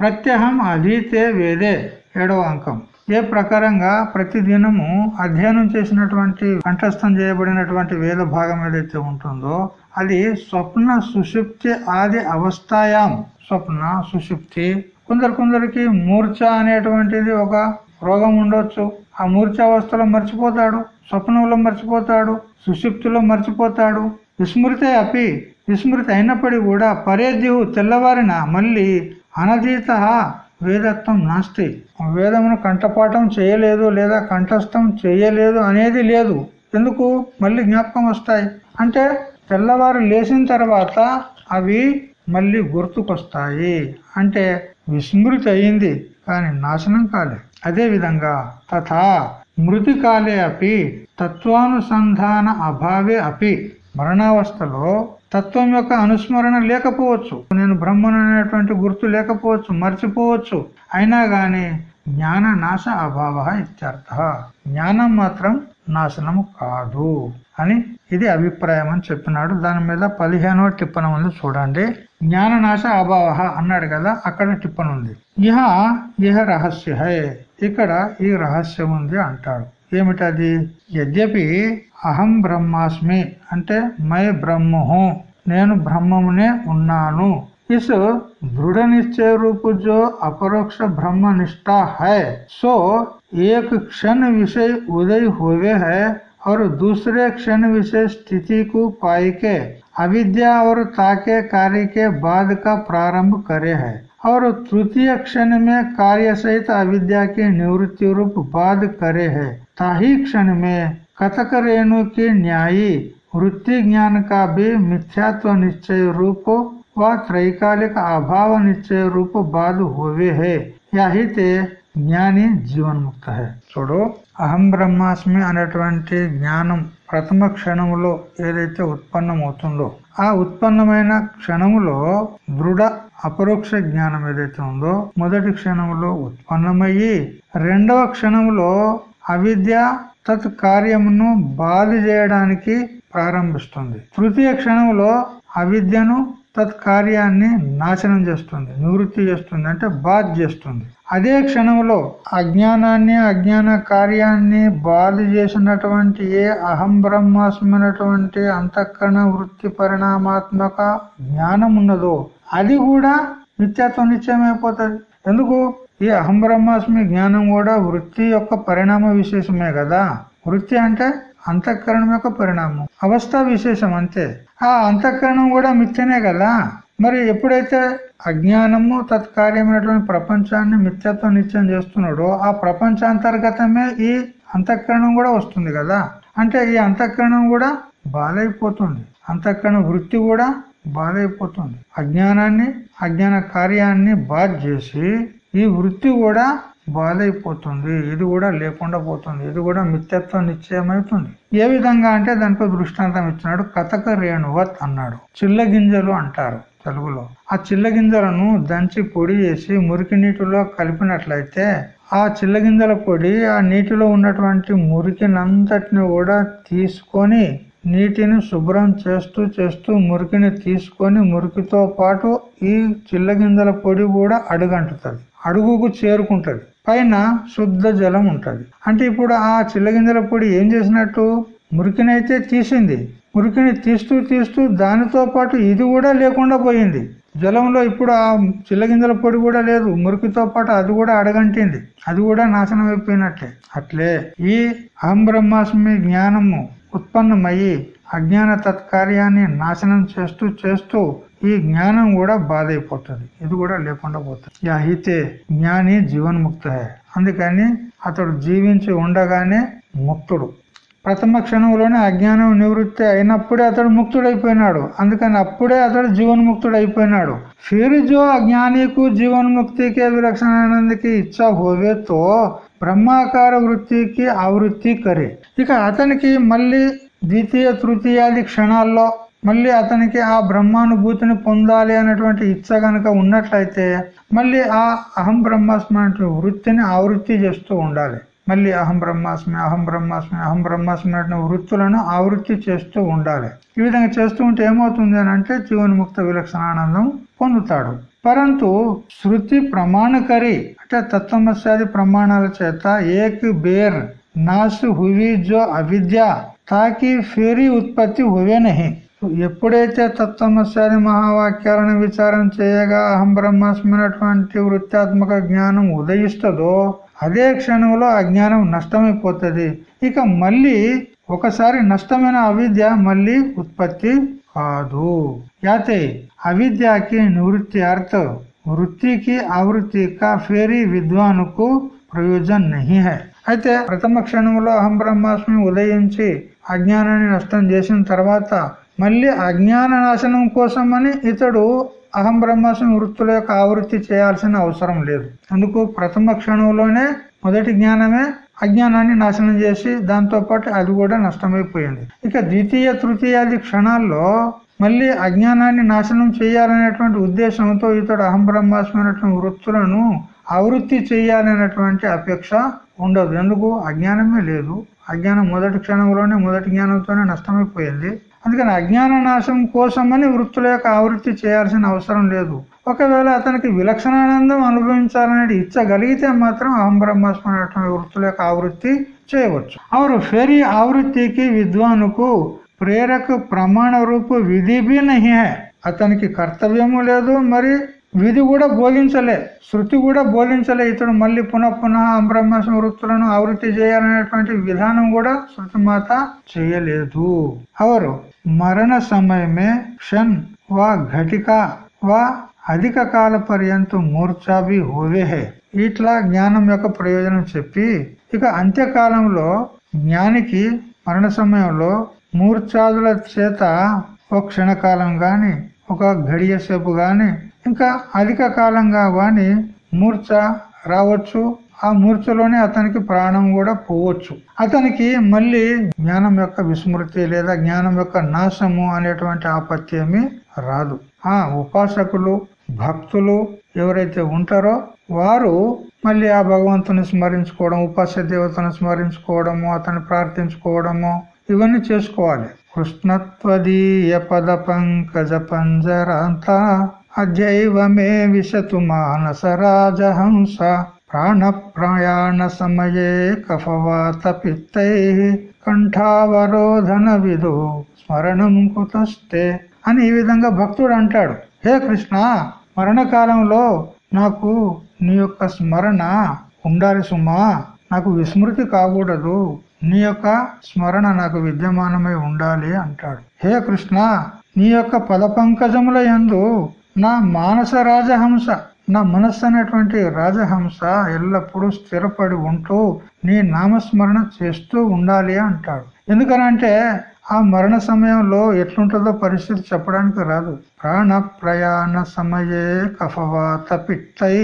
Speaker 1: ప్రత్యహం అధీతే వేదే ఏడవ అంకం. ఏ ప్రకారంగా ప్రతి దినము అధ్యయనం చేసినటువంటి కంఠస్థం చేయబడినటువంటి వేద భాగం ఏదైతే ఉంటుందో అది స్వప్న సుషుప్తి ఆది అవస్థాయాం స్వప్న సుషుప్తి కొందరు కొందరికి మూర్ఛ అనేటువంటిది ఒక రోగం ఉండొచ్చు. ఆ మూర్ఛావస్థలో మర్చిపోతాడు స్వప్నంలో మర్చిపోతాడు సుషుప్తిలో మర్చిపోతాడు. విస్మృతే అపి విస్మృతి అయినప్పటికీ కూడా పరేద్యు తెల్లవారిన మళ్ళీ అనధీత వేదత్వం నాస్తి. వేదమును కంఠపాఠం చేయలేదు లేదా కంఠస్థం చేయలేదు అనేది లేదు. ఎందుకు? మళ్ళీ జ్ఞాపకం వస్తాయి. అంటే తెల్లవారు లేచిన తర్వాత అవి మళ్ళీ గుర్తుకొస్తాయి. అంటే విస్మృతి అయింది కానీ నాశనం కాలే. అదే విధంగా తథా మృతి కాలే అపి తత్వానుసంధాన అభావే అపి. మరణావస్థలో తత్వం యొక్క అనుస్మరణ లేకపోవచ్చు. నేను బ్రహ్మను అనేటువంటి గుర్తు లేకపోవచ్చు మర్చిపోవచ్చు. అయినా గాని జ్ఞాన నాశ అభావ ఇత్యర్థ. జ్ఞానం మాత్రం నాశనము కాదు అని ఇది అభిప్రాయం అని చెప్పినాడు. దాని మీద పదిహేనవ టిప్పణం ఉంది చూడండి. జ్ఞాన నాశ అభావ అన్నాడు కదా అక్కడ టిప్పణ ఉంది. ఇహ ఇహ రహస్య ఇక్కడ ఈ రహస్యం ఉంది అంటాడు ఏమిటది? యద్యపి అహం బ్రహ్మాస్మి అంటే మై బ్రహ్మహు నేను బ్రహ్మమునే ఉన్నాను. इस दृढ़ निश्चय रूप जो अपरोक्ष ब्रह्म निष्ठा है, सो एक क्षण विषय उदय हुए है और दूसरे क्षण विषय स्थिति को पाए के अविद्या और ताके कार्य के बाद का प्रारंभ करे है। और तृतीय क्षण में कार्य सहित अविद्या की निवृत्ति रूप बाद करे है। ताही क्षण में कथक रेणु की न्यायी, वृत्ति ज्ञान का भी मिथ्यात्व निश्चय रूप व त्रैकालिक अभाव निश्चय रूप बाद हुए है यही ते జ్ఞాని జీవన్ముక్త హే చూడు అహం బ్రహ్మాస్మి అనేటువంటి జ్ఞానం ప్రథమ క్షణములో ఏదైతే ఉత్పన్నమవుతుందో ఆ ఉత్పన్నమైన క్షణములో దృఢ అపరోక్ష జ్ఞానం ఏదైతే ఉందో మొదటి క్షణములో ఉత్పన్నమయ్యి రెండవ క్షణములో అవిద్య తత్ కార్యమును బాధ చేయడానికి ప్రారంభిస్తుంది తృతీయ క్షణంలో అవిద్యను తత్కార్యాన్ని నాశనం చేస్తుంది నివృత్తి చేస్తుంది అంటే బాధ చేస్తుంది. అదే క్షణంలో అజ్ఞానాన్ని అజ్ఞాన కార్యాన్ని బాధ చేసినటువంటి ఏ అహం బ్రహ్మాస్మైనటువంటి అంతఃకరణ వృత్తి పరిణామాత్మక జ్ఞానం ఉన్నదో అది కూడా నిత్యత్వ నిత్యమైపోతుంది. ఎందుకు? ఈ అహం బ్రహ్మాస్మి జ్ఞానం కూడా వృత్తి యొక్క పరిణామ విశేషమే కదా. వృత్తి అంటే అంతఃకరణం యొక్క పరిణామం. అవస్థ విశేషం అంతే. ఆ అంతఃకరణం కూడా మిథ్యనే కదా? మరి ఎప్పుడైతే అజ్ఞానము తత్కార్యమైనటువంటి ప్రపంచాన్ని మిథ్యత్వం నిత్యం చేస్తున్నాడో ఆ ప్రపంచాంతర్గతమే ఈ అంతఃకరణం కూడా వస్తుంది కదా? అంటే ఈ అంతఃకరణం కూడా బాలైపోతుంది. అంతఃకరణ వృత్తి కూడా బాలైపోతుంది. అజ్ఞానాన్ని అజ్ఞాన కార్యాన్ని బాధ చేసి ఈ వృత్తి కూడా బాధైపోతుంది ఇది కూడా లేకుండా పోతుంది. ఇది కూడా మిథ్యత్వం నిశ్చయమవుతుంది. ఏ విధంగా అంటే దానిపై దృష్టాంతం ఇచ్చినాడు. కథక రేణువత్ అన్నాడు. చిల్ల గింజలు అంటారు తెలుగులో. ఆ చిల్ల గింజలను దంచి పొడి చేసి మురికి నీటిలో కలిపినట్లయితే ఆ చిల్లగింజల పొడి ఆ నీటిలో ఉన్నటువంటి మురికినంతటిని కూడా తీసుకొని నీటిని శుభ్రం చేస్తూ చేస్తూ మురికిని తీసుకొని మురికితో పాటు ఈ చిల్లగింజల పొడి కూడా అడుగంటుతుంది. అడుగుకు చేరుకుంటుంది. పైన శుద్ధ జలం ఉంటుంది. అంటే ఇప్పుడు ఆ చిల్లగింజల పొడి ఏం చేసినట్టు? మురికినైతే తీసింది. మురికిని తీస్తూ తీస్తూ దానితో పాటు ఇది కూడా లేకుండా పోయింది. జలంలో ఇప్పుడు ఆ చిల్లగింజల పొడి కూడా లేదు. మురికితో పాటు అది కూడా అడగంటింది. అది కూడా నాశనం అయిపోయినట్లే అట్లే ఈ అహం బ్రహ్మాస్మి జ్ఞానము ఉత్పన్నమయ్యి అజ్ఞాన తత్కార్యాన్ని నాశనం చేస్తూ చేస్తూ ఈ జ్ఞానం కూడా బాధ అయిపోతుంది ఇది కూడా లేకుండా పోతుంది. యా అయితే జ్ఞాని జీవన్ముక్త అందుకని అతడు జీవించి ఉండగానే ముక్తుడు. ప్రథమ క్షణంలోనే అజ్ఞానం నివృత్తి అయినప్పుడే అతడు ముక్తుడైపోయినాడు. అందుకని అప్పుడే అతడు జీవన్ముక్తుడు అయిపోయినాడు ఫిర్ జో అజ్ఞానికు జీవన్ముక్తికి విలక్షణానందకి ఇచ్చా హోవేతో బ్రహ్మాకార వృత్తికి ఆవృత్తి కరే. ఇక అతనికి మళ్ళీ ద్వితీయ తృతీయాది క్షణాల్లో మళ్ళీ అతనికి ఆ బ్రహ్మానుభూతిని పొందాలి అనేటువంటి ఇచ్చ గనక ఉన్నట్లయితే మళ్ళీ ఆ అహం బ్రహ్మాస్మి వృత్తిని ఆవృత్తి చేస్తూ ఉండాలి. మళ్ళీ అహం బ్రహ్మాస్మి అహం బ్రహ్మాస్మి అహం బ్రహ్మాస్మి అనే వృత్తులను ఆవృత్తి చేస్తూ ఉండాలి. ఈ విధంగా చేస్తూ ఉంటే ఏమవుతుంది అని అంటే జీవన్ముక్త విలక్షణానందం పొందుతాడు. పరంతు శృతి ప్రమాణకరి అంటే తత్వమస్యాది ప్రమాణాల చేత ఏక్ బేర్ నాసు హువి జో అవిద్య తాకి ఫేరీ ఉత్పత్తి హువే నహి. ఎప్పుడైతే తత్వమస్యాది మహావాక్యాలను విచారం చేయగా అహం బ్రహ్మాస్మైనటువంటి వృత్తాత్మక జ్ఞానం ఉదయిస్తుందో అదే క్షణంలో అజ్ఞానం నష్టమైపోతుంది. ఇక మళ్ళీ ఒకసారి నష్టమైన అవిద్య మళ్ళీ ఉత్పత్తి కాదు. యాతే అవిద్యకి నివృత్తి అర్థం వృత్తికి ఆవృత్తి కా ఫేరీ విద్వానుకు ప్రయోజనం నహి హై. అయితే ప్రథమ క్షణంలో అహం బ్రహ్మాస్మి ఉదయించి అజ్ఞానాన్ని నష్టం చేసిన తర్వాత మళ్ళీ అజ్ఞాన నాశనం కోసమని ఇతడు అహం బ్రహ్మాసం వృత్తుల యొక్క ఆవృత్తి చేయాల్సిన అవసరం లేదు. అందుకు ప్రథమ క్షణంలోనే మొదటి జ్ఞానమే అజ్ఞానాన్ని నాశనం చేసి దాంతో పాటు అది కూడా నష్టమైపోయింది. ఇక ద్వితీయ తృతీయాది క్షణాల్లో మళ్ళీ అజ్ఞానాన్ని నాశనం చేయాలనేటువంటి ఉద్దేశంతో ఇతడు అహం బ్రహ్మాస్మైనటువంటి వృత్తులను ఆవృత్తి చేయాలనేటువంటి అపేక్ష ఉండదు. ఎందుకు? అజ్ఞానమే లేదు. అజ్ఞానం మొదటి క్షణంలోనే మొదటి జ్ఞానంతోనే నష్టమైపోయింది. అందుకని అజ్ఞాన నాశం కోసమని వృత్తుల యొక్క ఆవృత్తి చేయాల్సిన అవసరం లేదు. ఒకవేళ అతనికి విలక్షణానందం అనుభవించాలనేది ఇచ్చగలిగితే మాత్రం అహం బ్రహ్మాస్మైనటువంటి వృత్తుల యొక్క ఆవృత్తి చేయవచ్చు. అవరు ఫెరీ ఆవృత్తికి విద్వానుకు ప్రేరక ప్రమాణ రూపు విధి బి నహి హై. అతనికి కర్తవ్యము లేదు మరి విధి కూడా బోధించలే శృతి కూడా బోధించలే. ఇతడు మళ్ళీ పునః పునః బ్రహ్మ వృత్తులను ఆవృత్తి చేయాలనేటువంటి విధానం కూడా శృతి మాత చేయలేదు. అవరు మరణ సమయమే క్షణ్ వా ఘటిక వా అధిక కాల పర్యంతం మూర్ఛాభి హోవే ఇట్లా జ్ఞానం యొక్క ప్రయోజనం చెప్పి ఇక అంత్యకాలంలో జ్ఞానికి మరణ సమయంలో మూర్ఛాదుల చేత ఒక క్షణకాలం గాని ఒక ఘడియ సేపు గాని ఇంకా అధిక కాలంగా వాణి మూర్ఛ రావచ్చు. ఆ మూర్ఛలోనే అతనికి ప్రాణం కూడా పోవచ్చు. అతనికి మళ్ళీ జ్ఞానం యొక్క విస్మృతి లేదా జ్ఞానం యొక్క నాశము అనేటువంటి ఆపత్తి ఏమి రాదు. ఆ ఉపాసకులు భక్తులు ఎవరైతే ఉంటారో వారు మళ్ళీ ఆ భగవంతుని స్మరించుకోవడం ఉపాస దేవతను స్మరించుకోవడము అతన్ని ప్రార్థించుకోవడము ఇవన్నీ చేసుకోవాలి. కృష్ణత్వదీయ పద పంకజ పంజరంతా అజైవమే విశతు మానస రాజహంస ప్రాణ ప్రయాణ సమయే కఫవాత పిత్తై కంఠావరోధన విధు స్మరణం కుతస్తే అని ఈ విధంగా భక్తుడు అంటాడు. హే కృష్ణ మరణకాలంలో నాకు నీ యొక్క స్మరణ ఉండాలి సుమా. నాకు విస్మృతి కాకూడదు. నీ యొక్క స్మరణ నాకు విద్యమానమై ఉండాలి అంటాడు. హే కృష్ణ నీ యొక్క పద పంకజముల ఎందు నా మానస రాజహంస నా మనస్సు అనేటువంటి రాజహంస ఎల్లప్పుడూ స్థిరపడి ఉంటూ నీ నామస్మరణ చేస్తూ ఉండాలి అంటాడు. ఎందుకనంటే ఆ మరణ సమయంలో ఎట్లుంటుందో పరిస్థితి చెప్పడానికి రాదు. ప్రాణ ప్రయాణ సమయే కఫవాత పిత్తై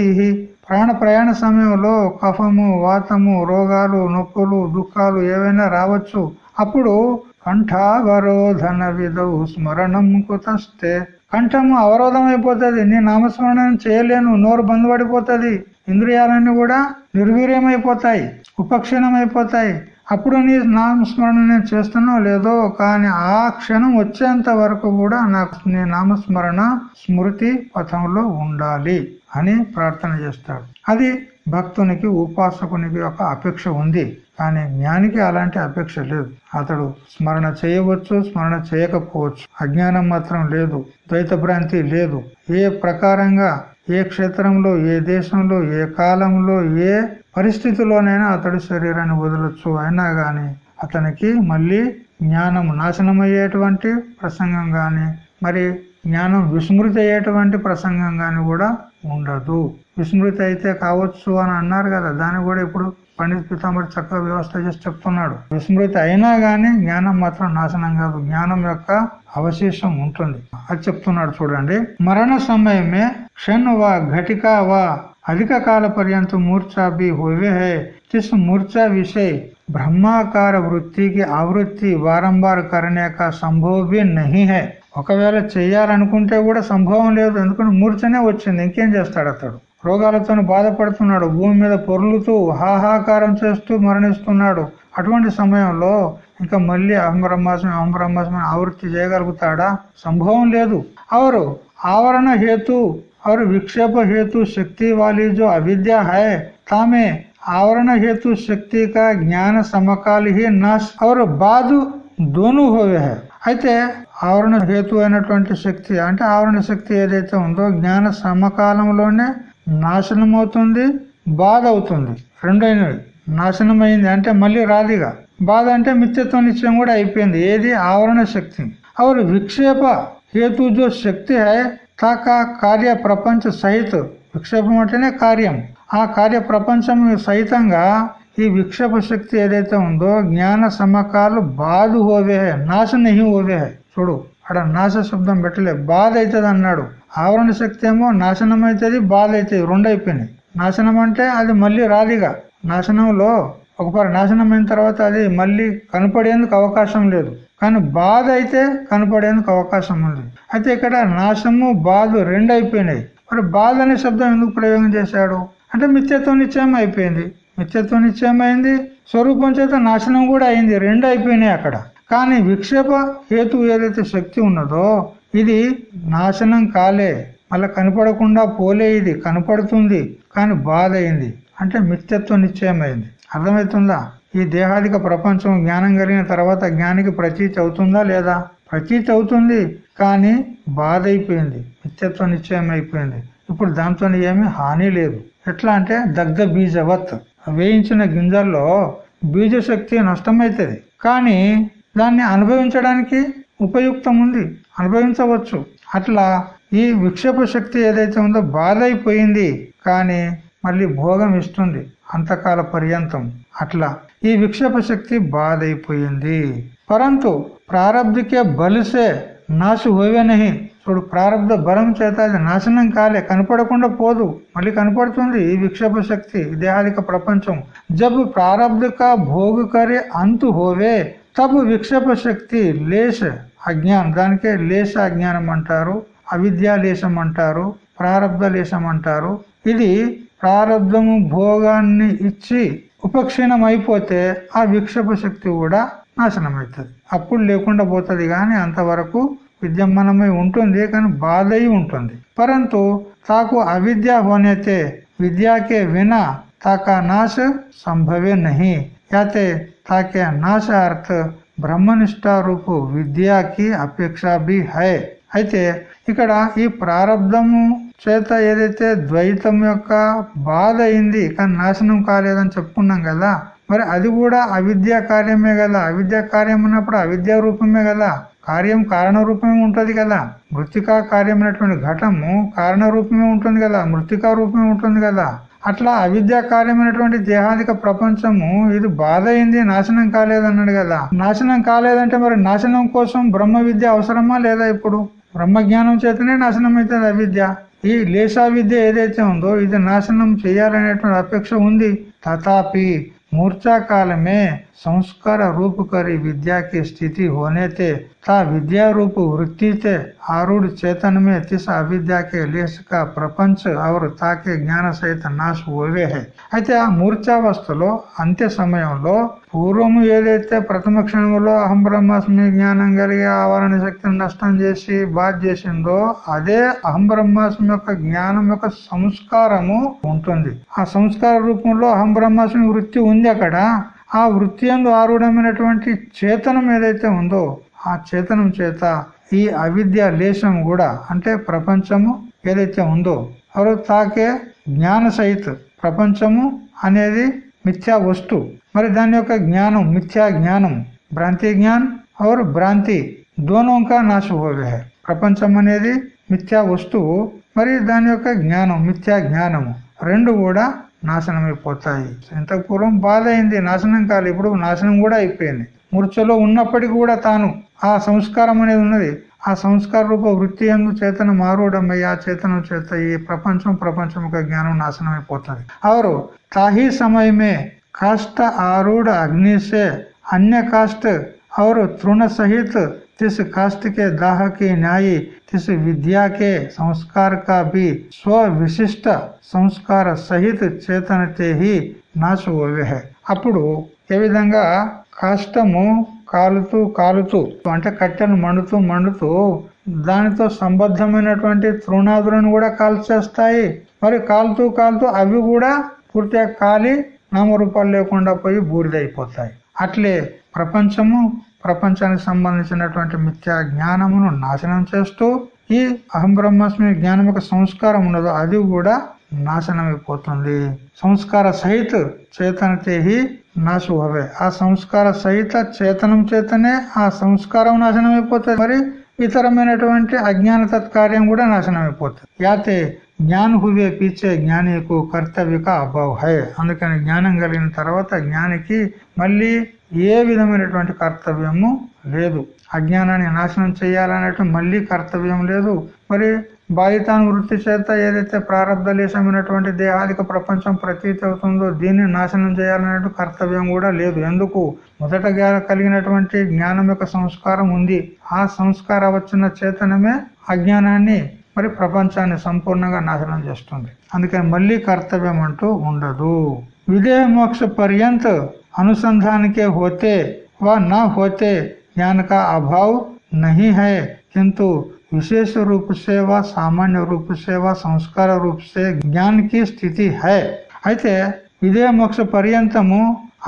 Speaker 1: ప్రాణ ప్రయాణ సమయంలో కఫము వాతము రోగాలు నొప్పులు దుఃఖాలు ఏవైనా రావచ్చు. అప్పుడు కంఠావరోధన విధౌ స్మరణం కుతస్తే. కంఠము అవరోధం అయిపోతుంది. నీ నామస్మరణం చేయలేను. నోరు బంద్ పడిపోతుంది. ఇంద్రియాలన్నీ కూడా నిర్వీర్యమైపోతాయి. ఉపక్షీణం అయిపోతాయి అప్పుడు నీ నామస్మరణ నేను చేస్తున్నా లేదో కానీ ఆ క్షణం వచ్చేంత వరకు కూడా నాకు నీ నామస్మరణ స్మృతి పథంలో ఉండాలి అని ప్రార్థన చేస్తాడు. అది భక్తునికి ఉపాసకునికి ఒక అపేక్ష ఉంది. కానీ జ్ఞానికి అలాంటి అపేక్ష లేదు. అతడు స్మరణ చేయవచ్చు స్మరణ చేయకపోవచ్చు. అజ్ఞానం మాత్రం లేదు. ద్వైత భ్రాంతి లేదు. ఏ ప్రకారంగా ఏ క్షేత్రంలో ఏ దేశంలో ఏ కాలంలో ఏ పరిస్థితిలోనైనా అతడు శరీరాన్ని వదలొచ్చు. అయినా గాని అతనికి మళ్ళీ జ్ఞానం నాశనమయ్యేటువంటి ప్రసంగం గాని మరి జ్ఞానం విస్మృతి అయ్యేటువంటి ప్రసంగం గాని కూడా ఉండదు విస్మృతి అయితే కావచ్చు అని అన్నారు కదా దాన్ని కూడా ఇప్పుడు పండిత్ పితాంబరి చక్కగా వ్యవస్థ చేసి చెప్తున్నాడు విస్మృతి అయినా గాని జ్ఞానం మాత్రం నాశనం కాదు జ్ఞానం యొక్క అవశేషం ఉంటుంది అది చెప్తున్నాడు చూడండి మరణ సమయమే క్షణ్ వా ఘటికా వా अधिक काल पर्यंत मूर्छा भी हुए है जिस मूर्छा विषय ब्रह्माकार वृत्ति की आवृत्ति వారంబార్ करने का संभव भी नहीं है ఒకవేళ చెయ్యాలనుకుంటే కూడా సంభవం లేదు ఎందుకంటే మూర్ఛనే వచ్చింది ఇంకేం చేస్తాడు అతడు రోగాలతో బాధపడుతున్నాడు భూమి మీద పొర్లుతూ హాహాకారం చేస్తూ మరణిస్తున్నాడు అటువంటి సమయంలో ఇంకా మళ్ళీ అహం బ్రహ్మాస్మి అహం బ్రహ్మాస్మి ఆవృత్తి చేయగలుగుతాడా సంభవం లేదు అవరు ఆవరణ హేతు और विक्षेप हेतु शक्ति वाली जो अविद्या है तामे आवरण हेतु शक्ति का ज्ञान समकाल ही नाश और बाद దోను హోవే హై అయితే ఆవరణ హేతు అయినటువంటి శక్తి అంటే ఆవరణ శక్తి ఏదైతే ఉందో జ్ఞాన సమకాలంలోనే నాశనం అవుతుంది బాధ అవుతుంది రెండైనవి నాశనం అయింది అంటే మళ్ళీ రాదిగా. బాధ అంటే మిత్యత్వ నిశ్చయం కూడా అయిపోయింది. ఏది? ఆవరణ శక్తి. అవరు విక్షేప హేతు జో శక్తి తాక కార్య ప్రపంచ సహిత. విక్షేపం అంటేనే కార్యం. ఆ కార్య ప్రపంచం సహితంగా ఈ విక్షేప శక్తి ఏదైతే ఉందో జ్ఞాన సమకాలు బాధ హోవే నాశ నహి హోవే చూడు అక్కడ నాశ శబ్దం పెట్టలే బాధ అవుతుంది అన్నాడు. ఆవరణ శక్తి ఏమో నాశనం అవుతుంది బాధ అవుతుంది రెండు అయిపోయినాయి నాశనం అంటే అది మళ్ళీ రాదిగా. నాశనంలో ఒకసారి నాశనం అయిన తర్వాత అది మళ్ళీ కనపడేందుకు అవకాశం లేదు. కానీ బాధ అయితే కనపడేందుకు అవకాశం ఉంది. అయితే ఇక్కడ నాశము బాధ రెండు అయిపోయినాయి మరి బాధ అనే శబ్దం ఎందుకు ప్రయోగం చేశాడు? అంటే మిత్యత్వ నిశ్చయం అయిపోయింది. మిత్యత్వ నిశ్చయం అయింది స్వరూపం చేత నాశనం కూడా అయింది. రెండు అయిపోయినాయి అక్కడ. కానీ విక్షేప హేతు ఏదైతే శక్తి ఉన్నదో ఇది నాశనం కాలే. మళ్ళీ కనపడకుండా పోలే ఇది కనపడుతుంది కానీ బాధ అయింది అంటే మిత్యత్వ నిశ్చయమైంది. అర్థమవుతుందా? ఈ దేహాదిక ప్రపంచం జ్ఞానం కలిగిన తర్వాత జ్ఞానికి ప్రతీతి అవుతుందా లేదా? ప్రతీతి అవుతుంది కానీ బాధ అయిపోయింది నిత్యత్వ నిశ్చయం అయిపోయింది ఇప్పుడు దాంతో ఏమీ హాని లేదు. ఎట్లా అంటే దగ్ధ బీజవత్. వేయించిన గింజల్లో బీజశక్తి నష్టమవుతుంది. కానీ దాన్ని అనుభవించడానికి ఉపయుక్తం ఉంది అనుభవించవచ్చు. అట్లా ఈ విక్షేప శక్తి ఏదైతే ఉందో బాధ అయిపోయింది కానీ మళ్ళీ భోగం ఇస్తుంది అంతకాల పర్యంతం. అట్లా ఈ విక్షేప శక్తి బాధ అయిపోయింది పరంతు ప్రారంధికే బలిసే నాశ హోవే నహి చూడు ప్రారంభ బలం చేత అది నాశనం కాలే కనపడకుండా పోదు మళ్ళీ కనపడుతుంది ఈ విక్షేప శక్తి దేహాదిక ప్రపంచం. జబ్ ప్రారంభిక భోగకరి అంతు హోవే. తప్పు విక్షేప శక్తి లేష అజ్ఞానం. దానికే లేశ అజ్ఞానం అంటారు అవిద్యాలేశం అంటారు ప్రారంధ లేశం అంటారు. ఇది ప్రారంధము భోగాన్ని ఇచ్చి ఉపక్షీణం అయిపోతే ఆ విక్షేప శక్తి కూడా నాశనం అవుతుంది అప్పుడు లేకుండా పోతుంది కానీ అంతవరకు విద్యమానమై ఉంటుంది కానీ బాధ ఉంటుంది. పరంతు తాకు అవిద్య హోనైతే విద్యాకే వినా తాకా నాశ సంభవే నహి. యాతే ఆకే నాశార్త్ బ్రహ్మనిష్టారూపు విద్యాకి అపేక్ష బి హై అయితే ఇక్కడ ఈ ప్రారంధము చేత ఏదైతే ద్వైతం యొక్క బాధ అయింది కానీ నాశనం కాలేదని చెప్పుకున్నాం కదా మరి అది కూడా అవిద్యా కార్యమే కదా అవిద్యా కార్యం ఉన్నప్పుడు అవిద్యా రూపమే కదా కార్యం కారణ రూపమే ఉంటుంది కదా మృతికా కార్యమైనటువంటి ఘటము కారణ రూపమే ఉంటుంది కదా మృతికా రూపమే ఉంటుంది కదా అట్లా అవిద్యా కార్యమైనటువంటి దేహాదిక ప్రపంచము ఇది బాధ అయింది నాశనం కాలేదన్నాడు కదా. నాశనం కాలేదంటే మరి నాశనం కోసం బ్రహ్మ విద్య అవసరమా లేదా ఇప్పుడు? బ్రహ్మ జ్ఞానం చేతనే నాశనం అవుతుంది అవిద్య. ఈ లేసా విద్య ఏదైతే ఉందో ఇది నాశనం చేయాలనేటువంటి అపేక్ష ఉంది. తథాపి मूर्छा काल में संस्कार रूप करी विद्या की स्थिति होने थे ता विद्या रूप वृत्ति थे आरूढ़ चेतन में तिस अविद्या के लेस का प्रपंच और ताके జ్ఞాన సహిత నాశ ఓవే హై అయితే ఆ మూర్ఛావస్థలో అంత్య సమయంలో పూర్వము ఏదైతే ప్రథమ క్షణంలో అహం బ్రహ్మాస్మి జ్ఞానం కలిగి ఆవరణ శక్తిని నష్టం చేసి బాధ చేసిందో అదే అహం బ్రహ్మాస్మి యొక్క జ్ఞానం యొక్క సంస్కారము ఉంటుంది. ఆ సంస్కార రూపంలో అహం బ్రహ్మాస్మి వృత్తి ఉంది అక్కడ. ఆ వృత్తి ఎందు ఆరూఢమైనటువంటి చేతనం ఏదైతే ఉందో ఆ చేతనం చేత ఈ అవిద్య లేశం కూడా అంటే ప్రపంచము ఏదైతే ఉందో అరు తాకే జ్ఞాన సహిత ప్రపంచము అనేది మిథ్యా వస్తు. మరి దాని యొక్క జ్ఞానం మిథ్యా జ్ఞానం భ్రాంతి జ్ఞాన్ और భ్రాంతి దోనో కా నాశ హోవే ప్రపంచం అనేది మిథ్యా వస్తువు మరి దాని యొక్క జ్ఞానం మిథ్యా జ్ఞానము. రెండు కూడా నాశనమైపోతాయి. ఇంతకు పూర్వం బాధ అయింది నాశనం కాదు ఇప్పుడు నాశనం కూడా అయిపోయింది. మృత్యులో ఉన్నప్పటికీ కూడా తాను ఆ సంస్కారం అనేది ఉన్నది. ఆ సంస్కార రూప వృత్తి ఎందు చేతనం ఆరూఢమయ్యి ఆ చేతనం చేత ఈ ప్రపంచం ప్రపంచం యొక్క జ్ఞానం నాశనం అయిపోతుంది అవరు తాహీ సమయమే కాస్త ఆరుడు అగ్నిసే అన్య अन्य అవరు తృణ సహిత్ सहित तिस దాహకి న్యాయి दाह విద్యాకే సంస్కార కాపి विद्या సంస్కార संस्कार చేతన भी स्व చేతనతే హి అప్పుడు ఏ విధంగా కాష్టము కాలుతూ కాలుతూ అంటే కట్టెను మండుతూ మండుతూ దానితో సంబద్ధమైనటువంటి తృణాదులను కూడా కాల్చేస్తాయి మరి కాలుతూ కాలుతూ అవి కూడా పూర్తిగా కాలి నామరూపాలు లేకుండా పోయి బూడిదైపోతాయి. అట్లే ప్రపంచము ప్రపంచానికి సంబంధించినటువంటి మిథ్యా జ్ఞానమును నాశనం చేస్తూ ఈ అహం బ్రహ్మాస్మి జ్ఞానం యొక్క సంస్కారం ఉన్నదో అది కూడా నాశనమైపోతుంది. సంస్కార సహిత చేతనతేహి హి ఆ సంస్కార సహిత చేతనం చేతనే ఆ సంస్కారం నాశనం అయిపోతుంది మరి ఇతరమైనటువంటి అజ్ఞాన తత్కార్యం కూడా నాశనం అయిపోతుంది యాతే జ్ఞాన్ హువే పీచే జ్ఞానికు కర్తవ్యక అభావ్. హై అందుకని జ్ఞానం కలిగిన తర్వాత జ్ఞానికి మళ్ళీ ఏ విధమైనటువంటి కర్తవ్యము లేదు. అజ్ఞానాన్ని నాశనం చేయాలనేటువంటి మళ్ళీ కర్తవ్యం లేదు. మరి బాధితాను వృత్తి చేత ఏదైతే ప్రారంభలేశమైనటువంటి దేహాదిక ప్రపంచం ప్రతీతి అవుతుందో దీన్ని నాశనం చేయాలనే కర్తవ్యం కూడా లేదు. ఎందుకు? మొదట కలిగినటువంటి జ్ఞానం యొక్క సంస్కారం ఉంది. ఆ సంస్కార వచ్చిన చేతనమే అజ్ఞానాన్ని మరి ప్రపంచాన్ని సంపూర్ణంగా నాశనం చేస్తుంది అందుకని మళ్ళీ కర్తవ్యం అంటూ ఉండదు విదేహ మోక్ష పర్యంత అనుసంధానికే హోతే వా నా హోతే ज्ञान का अभाव नहीं है किंतु विशेष रूप से व सामान्य रूप से व संस्कार रूप से ज्ञान की స్థితి है అయితే ఇదే మోక్ష పర్యంతము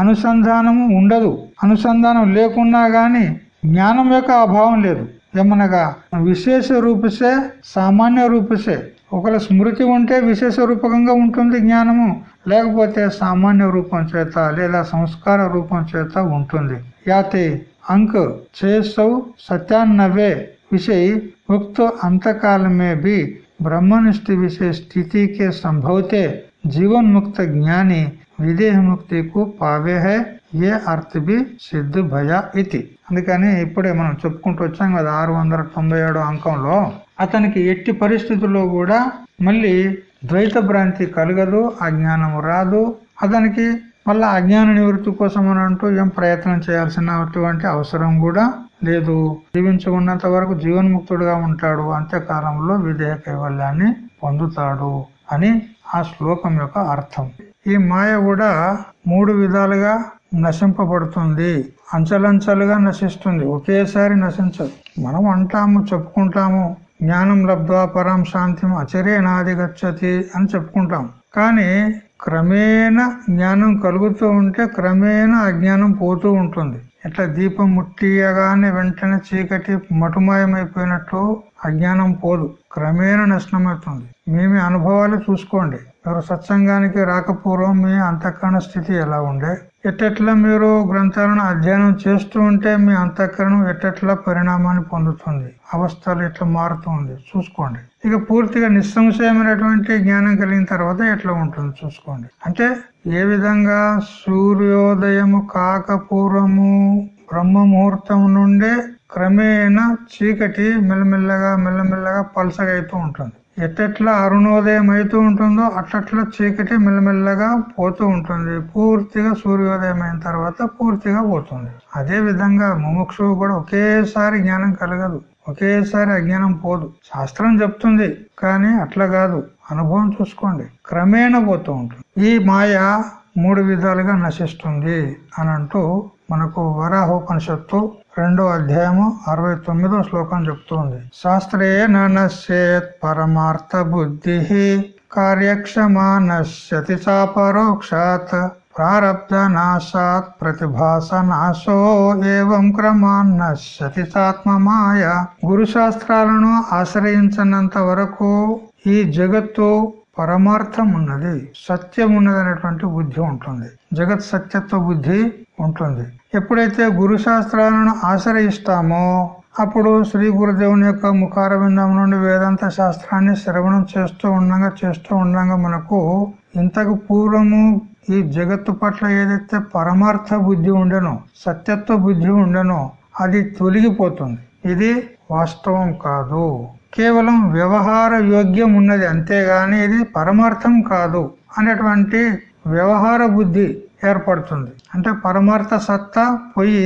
Speaker 1: అనుసంధానము ఉండదు అనుసంధానం లేకున్నా గాని జ్ఞానం యొక్క అభావం లేదు ఏమనగా విశేష రూపసే సామాన్య రూపసే ఒకవేళ స్మృతి ఉంటే విశేష రూపకంగా ఉంటుంది జ్ఞానము లేకపోతే సామాన్య రూపం చేత లేదా సంస్కార రూపం చేత ఉంటుంది యాతే अंक छह सौ सत्तानबे विषय उक्त अंतकाल में भी ब्रह्मनिष्ठ विषय स्थिति के संभवते जीवन मुक्त ज्ञानी విదేహ ముక్తికు పావే హే ఏ అర్థ బి సిద్ధ భయ ఇతి అందుకని ఇప్పుడే మనం చెప్పుకుంటూ వచ్చాం కదా ఆరు వందల తొంభై ఏడో అంకంలో. అతనికి ఎట్టి పరిస్థితుల్లో కూడా మళ్ళీ ద్వైత భ్రాంతి కలగదు అజ్ఞానం రాదు. అతనికి మళ్ళా అజ్ఞాన నివృత్తి కోసం అని అంటూ ఏం ప్రయత్నం చేయాల్సినటువంటి అవసరం కూడా లేదు. జీవించుకున్నంత వరకు జీవన్ముక్తుడుగా ఉంటాడు. అంత్యకాలంలో విధేయ కైవల్యాన్ని పొందుతాడు అని ఆ శ్లోకం యొక్క అర్థం. ఈ మాయ కూడా మూడు విధాలుగా నశింపబడుతుంది. అంచలంచలుగా నశిస్తుంది. ఒకేసారి నశించదు. మనం అంటాము చెప్పుకుంటాము జ్ఞానం లబ్ధ్వా పరం శాంతి అచరే నాది గచ్చతి అని చెప్పుకుంటాం కానీ క్రమేణ జ్ఞానం కలుగుతూ ఉంటే క్రమేణ అజ్ఞానం పోతూ ఉంటుంది. ఇట్లా దీపం ముట్టియగానే వెంటనే చీకటి మటుమాయమైపోయినట్టు అజ్ఞానం పోదు. క్రమేణ నష్టమవుతుంది మేమే అనుభవాలు చూసుకోండి. మీరు సత్సంగానికి రాకపూర్వం మీ అంతఃకరణ స్థితి ఎలా ఉండే? ఎట్టెట్లా మీరు గ్రంథాలను అధ్యయనం చేస్తూ ఉంటే మీ అంతఃకరణం ఎట్టెట్లా పరిణామాన్ని పొందుతుంది? అవస్థలు ఎట్లా మారుతుంది? చూసుకోండి. ఇక పూర్తిగా నిస్సంశయమైనటువంటి జ్ఞానం కలిగిన తర్వాత ఎట్లా ఉంటుంది చూసుకోండి. అంటే ఏ విధంగా సూర్యోదయము కాకపూర్వము బ్రహ్మ ముహూర్తం నుండే క్రమేణా చీకటి మెల్లమెల్లగా మెల్లమెల్లగా పలసగైతూ అవుతూ ఉంటుంది. ఎట్టెట్లా అరుణోదయం అవుతూ ఉంటుందో అట్లట్లా చీకటి మెల్లమెల్లగా పోతూ ఉంటుంది. పూర్తిగా సూర్యోదయం అయిన తర్వాత పూర్తిగా పోతుంది. అదే విధంగా ముముక్షు కూడా ఒకేసారి జ్ఞానం కలగదు. ఒకేసారి అజ్ఞానం పోదు. శాస్త్రం చెప్తుంది కానీ అట్లా కాదు. అనుభవం చూసుకోండి. క్రమేణ పోతూ ఉంటుంది. ఈ మాయ మూడు విధాలుగా నశిస్తుంది అని అంటూ మనకు వరాహోపనిషత్తు రెండో అధ్యాయము అరవై తొమ్మిదో శ్లోకం చెప్తుంది. శాస్త్రే నశ్యేత్ పరమార్థ బుద్ధి కార్యక్షమా నశ్యతి చాపరోక్షాత్ ప్రారబ్ధ నాశాత్ ప్రతిభాస నాశో ఏవం క్రమాన్ నశ్యతి చాత్మమాయ గురు శాస్త్రాలను ఆశ్రయించినంత వరకు ఈ జగత్తు పరమార్థం ఉన్నది సత్యం ఉన్నది అనేటువంటి బుద్ధి ఉంటుంది. జగత్ సత్యత్వ బుద్ధి ఉంటుంది. ఎప్పుడైతే గురు శాస్త్రాలను ఆశ్రయిస్తామో అప్పుడు శ్రీ గురుదేవుని యొక్క ముఖారవిందం నుండి వేదాంత శాస్త్రాన్ని శ్రవణం చేస్తూ ఉండగా చేస్తూ ఉండగా మనకు ఇంతకు పూర్వము ఈ జగత్తు పట్ల ఏదైతే పరమార్థ బుద్ధి ఉండనో సత్యత్వ బుద్ధి ఉండనో అది తొలగిపోతుంది. ఇది వాస్తవం కాదు. కేవలం వ్యవహార యోగ్యం ఉన్నది అంతేగాని ఇది పరమార్థం కాదు అనేటువంటి వ్యవహార బుద్ధి ఏర్పడుతుంది. అంటే పరమార్థ సత్తా పోయి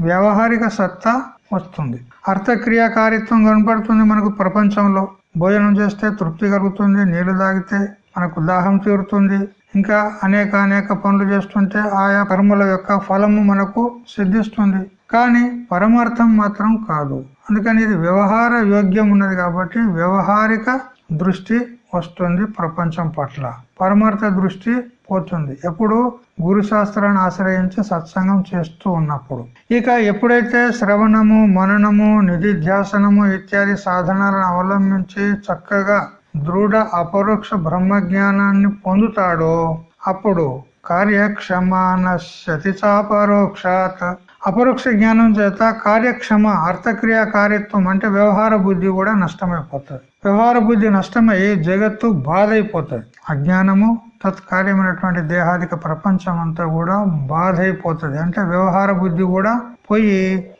Speaker 1: వ్యవహారిక సత్తా వస్తుంది. అర్థక్రియాకారిత్వం కనపడుతుంది మనకు ప్రపంచంలో. భోజనం చేస్తే తృప్తి కలుగుతుంది నీళ్ళు తాగితే మనకు దాహం తీరుతుంది. ఇంకా అనేక అనేక పనులు చేస్తుంటే ఆయా కర్మల యొక్క ఫలము మనకు సిద్ధిస్తుంది. కానీ పరమార్థం మాత్రం కాదు. అందుకని ఇది వ్యవహార యోగ్యం ఉన్నది కాబట్టి వ్యవహారిక దృష్టి వస్తుంది ప్రపంచం పట్ల. పరమార్థ దృష్టి పోతుంది. ఎప్పుడు గురు శాస్త్రాన్ని ఆశ్రయించి సత్సంగం చేస్తూ ఉన్నప్పుడు. ఇక ఎప్పుడైతే శ్రవణము మననము నిధిధ్యాసనము ఇత్యాది సాధనాలను అవలంబించి చక్కగా దృఢ అపరోక్ష బ్రహ్మ జ్ఞానాన్ని పొందుతాడో అప్పుడు కార్యక్షమాన చాపరోక్షాత్ అపరోక్ష జ్ఞానం చేత కార్యక్షమ అర్థక్రియ కార్యత్వం అంటే వ్యవహార బుద్ధి కూడా నష్టమైపోతుంది. వ్యవహార బుద్ధి నష్టమై జగత్తు బాధ అయిపోతుంది అజ్ఞానము తత్కార్యమైనటువంటి దేహాదిక ప్రపంచం అంతా కూడా బాధ అయిపోతుంది అంటే వ్యవహార బుద్ధి కూడా పోయి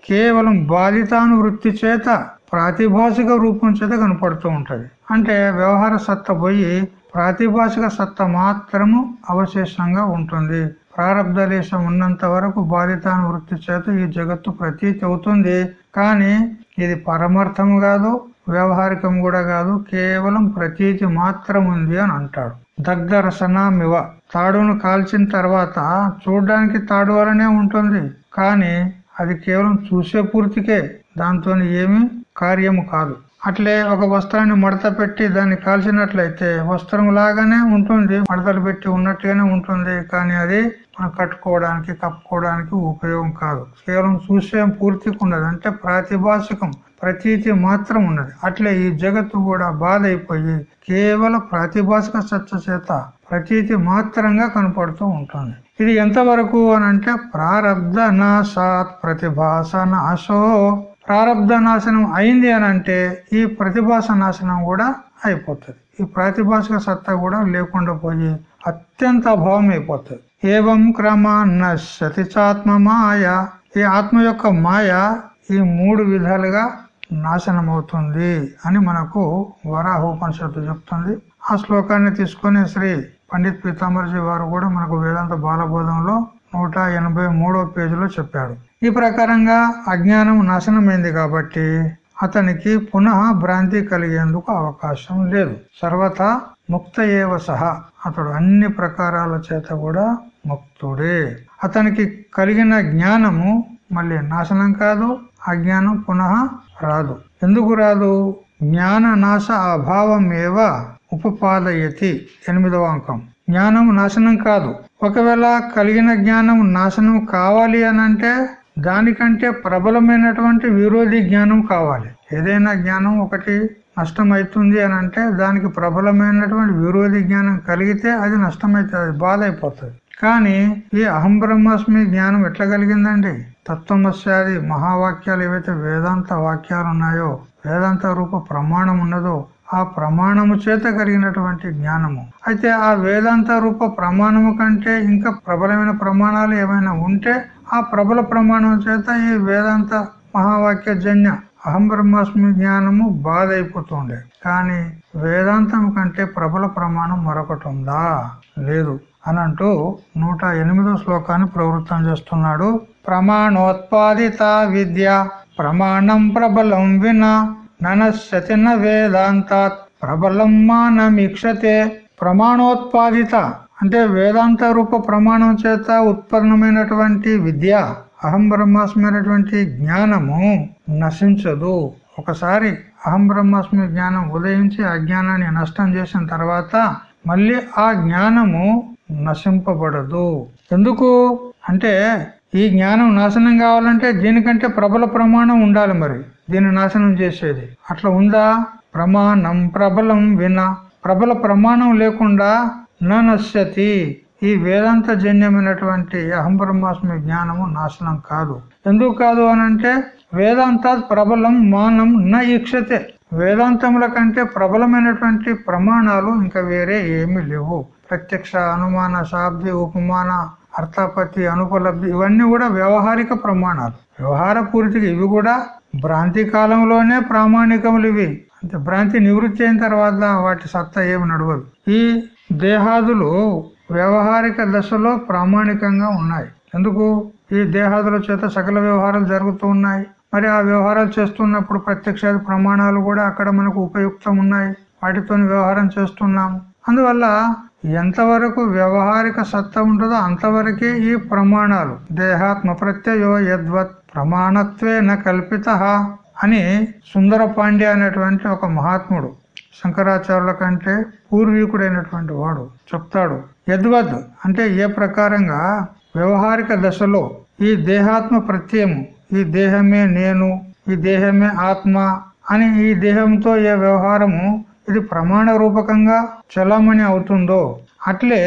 Speaker 1: కేవలం బాధితానువృత్తి చేత ప్రాతిభాషిక రూపం చేత కనపడుతూ ఉంటుంది. అంటే వ్యవహార సత్త పోయి ప్రాతిభాషిక సత్త మాత్రము అవశేషంగా ఉంటుంది. ప్రారంధ దేశం ఉన్నంత వరకు బాధితానువృత్తి చేత ఈ జగత్తు ప్రతీతి అవుతుంది. కానీ ఇది పరమార్థం కాదు వ్యవహారికం కూడా కాదు కేవలం ప్రతీతి మాత్రం ఉంది అని అంటాడు. దగ్ధరసనామివ. తాడును కాల్చిన తర్వాత చూడడానికి తాడు వలనే ఉంటుంది. కానీ అది కేవలం చూసే పూర్తికే. దాంతో ఏమి కార్యము కాదు. అట్లే ఒక వస్త్రాన్ని మడత పెట్టి దాన్ని కాల్చినట్లయితే వస్త్రం లాగానే ఉంటుంది మడతలు పెట్టి ఉన్నట్టుగానే ఉంటుంది. కానీ అది మనం కట్టుకోవడానికి కప్పుకోవడానికి ఉపయోగం కాదు. కేవలం చూసే పూర్తిగా ఉన్నది అంటే ప్రాతిభాషికం ప్రతీతి మాత్రం ఉన్నది. అట్లే ఈ జగత్తు కూడా బాధ అయిపోయి కేవలం ప్రాతిభాషిక సత్య చేత ప్రతీతి మాత్రంగా కనపడుతూ ఉంటుంది. ఇది ఎంతవరకు అని అంటే ప్రారబ్ధ నాశాత్ ప్రతిభాస నాశో. ప్రారబ్ధ నాశనం అయింది అని అంటే ఈ ప్రతిభాస నాశనం కూడా అయిపోతుంది. ఈ ప్రాతిభాషిక సత్తా కూడా లేకుండా పోయి అత్యంత అభావం అయిపోతుంది. ఏవం క్రమాన్న శతిచాత్మ మాయ. ఈ ఆత్మ యొక్క మాయ ఈ మూడు విధాలుగా నాశనం అవుతుంది అని మనకు వరాహోపనిషత్తు చెప్తుంది. ఆ శ్లోకాన్ని తీసుకొని శ్రీ పండిత్ పీతాంబర్జీ వారు కూడా మనకు వేదాంత బాలబోధంలో నూట ఎనభై మూడో పేజీలో చెప్పాడు. ఈ ప్రకారంగా అజ్ఞానం నాశనమైంది కాబట్టి అతనికి పునః భ్రాంతి కలిగేందుకు అవకాశం లేదు. సర్వతా ముక్త ఏవ సహా. అతడు అన్ని ప్రకారాల చేత కూడా ముక్తుడే. అతనికి కలిగిన జ్ఞానము మళ్ళీ నాశనం కాదు అజ్ఞానం పునః రాదు. ఎందుకు రాదు? జ్ఞాన నాశ అభావం ఏవ ఉపపాదయతి. ఎనిమిదవ అంకం. జ్ఞానం నాశనం కాదు ఒకవేళ కలిగిన జ్ఞానం నాశనం కావాలి అని అంటే దానికంటే ప్రబలమైనటువంటి విరోధి జ్ఞానం కావాలి. ఏదైనా జ్ఞానం ఒకటి నష్టం అవుతుంది అని అంటే దానికి ప్రబలమైనటువంటి విరోధి జ్ఞానం కలిగితే అది నష్టమవుతుంది అది బాధ అయిపోతుంది కానీ ఈ అహం బ్రహ్మాస్మి జ్ఞానం ఎట్లా కలిగిందండి? తత్వమస్యాది మహావాక్యాలు ఏవైతే వేదాంత వాక్యాలు ఉన్నాయో వేదాంత రూప ప్రమాణం ఉన్నదో ఆ ప్రమాణము చేత కలిగినటువంటి జ్ఞానము. అయితే ఆ వేదాంత రూప ప్రమాణము కంటే ఇంకా ప్రబలమైన ప్రమాణాలు ఏమైనా ఉంటే ఆ ప్రబల ప్రమాణం చేత ఈ వేదాంత మహావాక్య జన్య అహం బ్రహ్మాస్మి జ్ఞానము బాధ అయిపోతుండే కానీ వేదాంతం కంటే ప్రబల ప్రమాణం మరొకటి ఉందా? లేదు. అని అంటూ నూట ఎనిమిదో శ్లోకాన్ని ప్రవృత్తం చేస్తున్నాడు. ప్రమాణోత్పాదిత విద్య ప్రమాణం ప్రబలం వినా ననశ్యతి వేదాంతాత్ ప్రబలం మానమీక్షతే ప్రమాణోత్పాదిత. అంటే వేదాంత రూప ప్రమాణం చేత ఉత్పన్నమైనటువంటి విద్య అహం బ్రహ్మాస్మైనటువంటి జ్ఞానము నశించదు. ఒకసారి అహం బ్రహ్మాస్మి జ్ఞానం ఉదయించి ఆ జ్ఞానాన్ని నష్టం చేసిన తర్వాత మళ్ళీ ఆ జ్ఞానము నశింపబడదు. ఎందుకు? అంటే ఈ జ్ఞానం నాశనం కావాలంటే దీనికంటే ప్రబల ప్రమాణం ఉండాలి మరి. దీన్ని నాశనం చేసేది. అట్లా ఉందా? ప్రమాణం ప్రబలం విన. ప్రబల ప్రమాణం లేకుండా నశ్యతి ఈ వేదాంత జన్యమైనటువంటి అహం బ్రహ్మాస్మి జ్ఞానము నాశనం కాదు. ఎందుకు కాదు అనంటే వేదాంత ప్రబలం మానం న ఈక్షతే. వేదాంతముల కంటే ప్రబలమైనటువంటి ప్రమాణాలు ఇంకా వేరే ఏమీ లేవు. ప్రత్యక్ష అనుమాన శాబ్ది ఉపమాన అర్థాపతి అనుపలబ్ధి ఇవన్నీ కూడా వ్యవహారిక ప్రమాణాలు. వ్యవహార పూర్తిగా ఇవి కూడా భ్రాంతి కాలంలోనే ప్రామాణికములు ఇవి. అంటే భ్రాంతి నివృత్తి అయిన తర్వాత వాటి సత్తా ఏమి నడవదు. ఈ దేహాదులు వ్యవహారిక దశలో ప్రామాణికంగా ఉన్నాయి. ఎందుకు? ఈ దేహాదుల చేత సకల వ్యవహారాలు జరుగుతూ ఉన్నాయి. మరి ఆ వ్యవహారాలు చేస్తున్నప్పుడు ప్రత్యక్ష ప్రమాణాలు కూడా అక్కడ మనకు ఉపయుక్తం ఉన్నాయి. వాటితో వ్యవహారం చేస్తున్నాము. అందువల్ల ఎంతవరకు వ్యవహారిక సత్తా ఉంటుందో అంతవరకే ఈ ప్రమాణాలు. దేహాత్మ ప్రత్యయో యద్వత్ ప్రమాణత్వేన కల్పిత అని సుందర పాండ్య అనేటువంటి ఒక మహాత్ముడు శంకరాచార్యుల కంటే పూర్వీకుడైనటువంటి వాడు చెప్తాడు. యద్వద్ అంటే ఏ ప్రకారంగా వ్యవహారిక దశలో ఈ దేహాత్మ ప్రత్యయము ఈ దేహమే నేను ఈ దేహమే ఆత్మ అని ఈ దేహంతో ఏ వ్యవహారము ఇది ప్రమాణ రూపకంగా చలామణి అవుతుందో అట్లే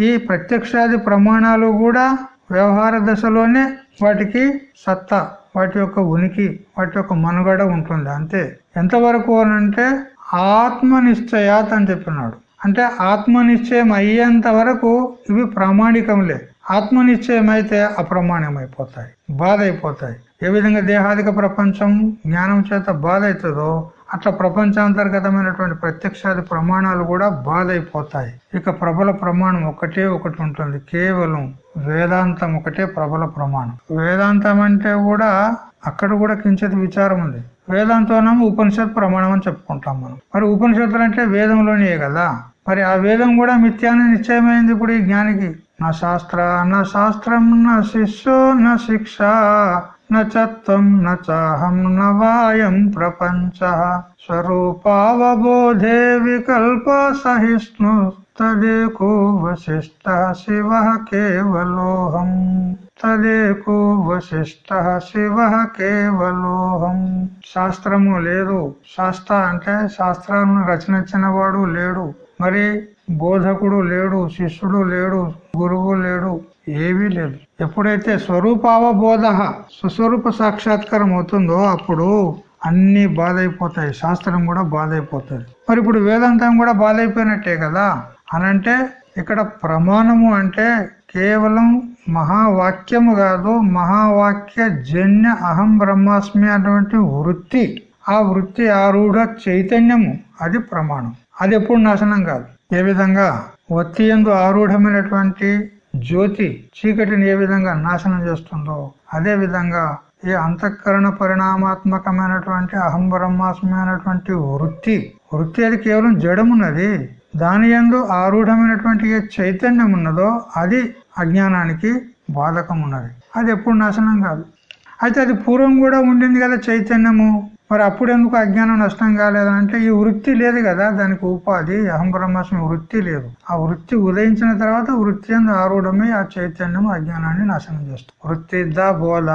Speaker 1: ఈ ప్రత్యక్షాది ప్రమాణాలు కూడా వ్యవహార దశలోనే వాటికి సత్తా వాటి యొక్క ఉనికి వాటి యొక్క మనుగడ ఉంటుంది. అంతే. ఎంతవరకు అనంటే ఆత్మనిశ్చయాత్ అని చెప్పినాడు. అంటే ఆత్మనిశ్చయం అయ్యేంత వరకు ఇవి ప్రామాణికంలే ఆత్మనిశ్చయం అయితే అప్రమాణమైపోతాయి బాధ అయిపోతాయి ఏ విధంగా దేహాదిక ప్రపంచం జ్ఞానం చేత బాధ అవుతుందో అట్లా ప్రపంచాంతర్గతమైనటువంటి ప్రత్యక్షాది ప్రమాణాలు కూడా బాధ అయిపోతాయి ఇక ప్రబల ప్రమాణం ఒకటే ఒకటి ఉంటుంది. కేవలం వేదాంతం ఒకటే ప్రబల ప్రమాణం. వేదాంతం అంటే కూడా అక్కడ కూడా కించిత్ విచారం ఉంది. వేదాంతోనేమో ఉపనిషత్ ప్రమాణం అని చెప్పుకుంటాం మనం. మరి ఉపనిషత్తులు అంటే వేదంలోనే కదా. మరి ఆ వేదం కూడా మిథ్యాన్ని నిశ్చయమైంది ఇప్పుడు ఈ జ్ఞానికి. నా శాస్త్ర నా శాస్త్రం నా శిష్యో నా శిక్ష. నత్వం నాహం నవాయం ప్రపంచ స్వరూపావబోధే వికల్ప సహిష్ణు తదేకో వశిష్ట శివ కేవలోహం తదేకో వశిష్ట శివ కేవలోహం శాస్త్రము లేదు శాస్త్ర అంటే శాస్త్రాన్ని రచనించిన వాడు లేడు। మరి బోధకుడు లేడు శిష్యుడు లేడు గురువు లేడు ఏవీ లేదు। ఎప్పుడైతే స్వరూపావబోధ సుస్వరూప సాక్షాత్కారం అవుతుందో అప్పుడు అన్ని బాధ అయిపోతాయి శాస్త్రం కూడా బాధ అయిపోతుంది మరి ఇప్పుడు వేదాంతం కూడా బాధ అయిపోయినట్టే కదా? అనంటే ఇక్కడ ప్రమాణము అంటే కేవలం మహావాక్యము కాదు మహావాక్య జన్య అహం బ్రహ్మాస్మి అటువంటి వృత్తి. ఆ వృత్తి ఆరూఢ చైతన్యము. అది ప్రమాణం. అది ఎప్పుడు నాశనం కాదు. ఏ విధంగా? వత్తి ఎందు ఆరూఢమైనటువంటి జ్యోతి చీకటిని ఏ విధంగా నాశనం చేస్తుందో అదే విధంగా ఈ అంతఃకరణ పరిణామాత్మకమైనటువంటి అహం బ్రహ్మాస్మైనటువంటి వృత్తి వృత్తి అది కేవలం జడమున్నది. దాని ఎందు ఆరూఢమైనటువంటి ఏ చైతన్యం ఉన్నదో అది అజ్ఞానానికి బాధకం ఉన్నది అది ఎప్పుడు నాశనం కాదు. అయితే అది పూర్వం కూడా ఉండింది కదా చైతన్యము. మరి అప్పుడు ఎందుకు అజ్ఞానం నష్టం కాలేదంటే ఈ వృత్తి లేదు కదా దానికి ఉపాధి అహం బ్రహ్మాస్మి వృత్తి లేదు. ఆ వృత్తి ఉదయించిన తర్వాత వృత్తి అందు ఆరూఢమై ఆ చైతన్యం అజ్ఞానాన్ని నాశనం చేస్తుంది. వృత్తిద్దా బోధ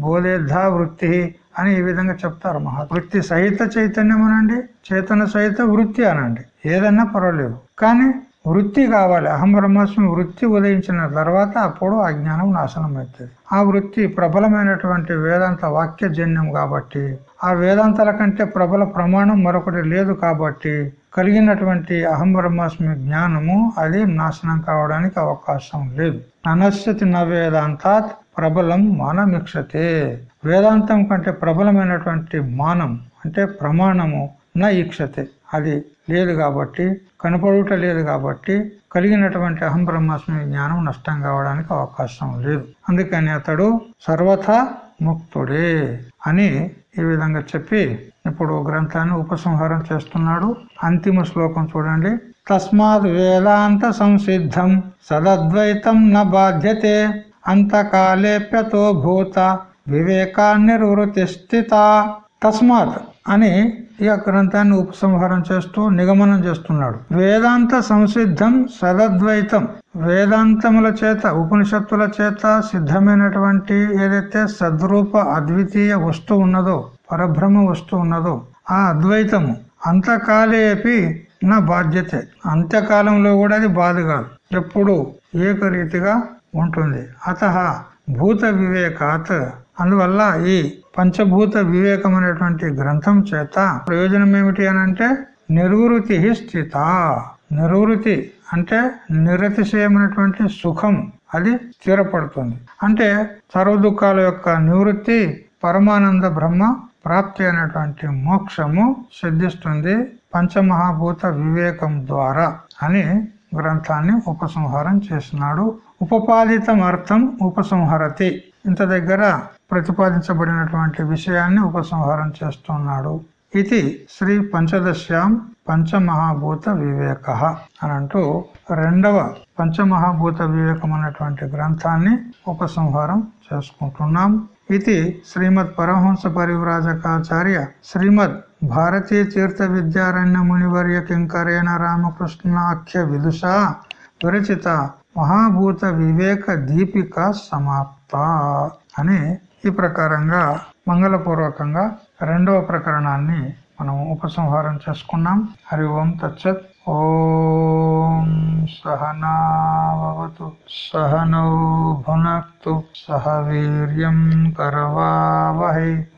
Speaker 1: బోధేద్దా వృత్తి అని ఈ విధంగా చెప్తారు మహా వృత్తి సహిత చైతన్యం అనండి చేతన సహిత వృత్తి అనండి. ఏదన్నా పర్వాలేదు. కానీ వృత్తి కావాలి. అహం బ్రహ్మాస్మి వృత్తి ఉదయించిన తర్వాత అప్పుడు అజ్ఞానం నాశనం అవుతుంది. ఆ వృత్తి ప్రబలమైనటువంటి వేదాంత వాక్యజన్యం కాబట్టి ఆ వేదాంతాల కంటే ప్రబల ప్రమాణం మరొకటి లేదు కాబట్టి కలిగినటువంటి అహం బ్రహ్మాస్మి జ్ఞానము అది నాశనం కావడానికి అవకాశం లేదు. ననశ్యతి న వేదాంతాత్ ప్రబలం మానమిక్షతే. వేదాంతం కంటే ప్రబలమైనటువంటి మానం అంటే ప్రమాణము నా ఈక్షతే. అది లేదు కాబట్టి కనపడుట లేదు కాబట్టి కలిగినటువంటి అహం బ్రహ్మాస్మి జ్ఞానం నష్టం కావడానికి అవకాశం లేదు. అందుకని అతడు సర్వథా ముక్తుడే అని ఈ విధంగా చెప్పి ఇప్పుడు గ్రంథాన్ని ఉపసంహారం చేస్తున్నాడు. అంతిమ శ్లోకం చూడండి. తస్మాత్ వేదాంత సంసిద్ధం సదద్వైతం న బాధ్యతే. అంతకాలేప్యతో భూత వివేకాన్నిర్వృతి స్థిత తస్మాత్ అని ఈ గ్రంథాన్ని ఉపసంహారం చేస్తూ నిగమనం చేస్తున్నాడు. వేదాంత సంసిద్ధం సదద్వైతం. వేదాంతముల చేత ఉపనిషత్తుల చేత సిద్ధమైనటువంటి ఏదైతే సద్రూప అద్వితీయ వస్తువు ఉన్నదో పరబ్రహ్మ వస్తువు ఉన్నదో ఆ అద్వైతము అంతకాలేపి నా బాధ్యత. అంత్యకాలంలో కూడా అది బాధ కాదు. ఎప్పుడు ఏకరీతిగా ఉంటుంది. అత భూత వివేకాత్. అందువల్ల ఈ పంచభూత వివేకం అనేటువంటి గ్రంథం చేత ప్రయోజనం ఏమిటి అని అంటే నిర్వృతి స్థిత. నిర్వృతి అంటే నిరతిశయమైనటువంటి సుఖం. అది స్థిరపడుతుంది. అంటే సర్వ దుఃఖాల యొక్క నివృత్తి పరమానంద బ్రహ్మ ప్రాప్తి అయినటువంటి మోక్షము సిద్ధిస్తుంది పంచమహాభూత వివేకం ద్వారా అని గ్రంథాన్ని ఉపసంహారం చేసినాడు. ఉపపాదితం అర్థం ఉపసంహరతి. ఇంత దగ్గర ప్రతిపాదించబడినటువంటి విషయాన్ని ఉపసంహారం చేస్తున్నాడు. ఇది శ్రీ పంచదశ్యాం పంచమహాభూత వివేక అని అంటూ రెండవ పంచమహాభూత వివేకం అనేటువంటి గ్రంథాన్ని ఉపసంహారం చేసుకుంటున్నాం. ఇది శ్రీమద్ పరమహంస పరివ్రాజకాచార్య శ్రీమద్ భారతీయ తీర్థ విద్యారణ్య మునివర్య కింకరేణ రామకృష్ణాఖ్య విదుష విరచిత మహాభూత వివేక దీపిక సమాప్త అని ఈ ప్రకారంగా మంగళపూర్వకంగా రెండవ ప్రకరణాన్ని మనం ఉపసంహారం చేసుకున్నాం. హరి ఓం తచ్చత్ ఓం సహనావతు సహనౌ భునక్తు. సహ వీర్యం కరవావహై.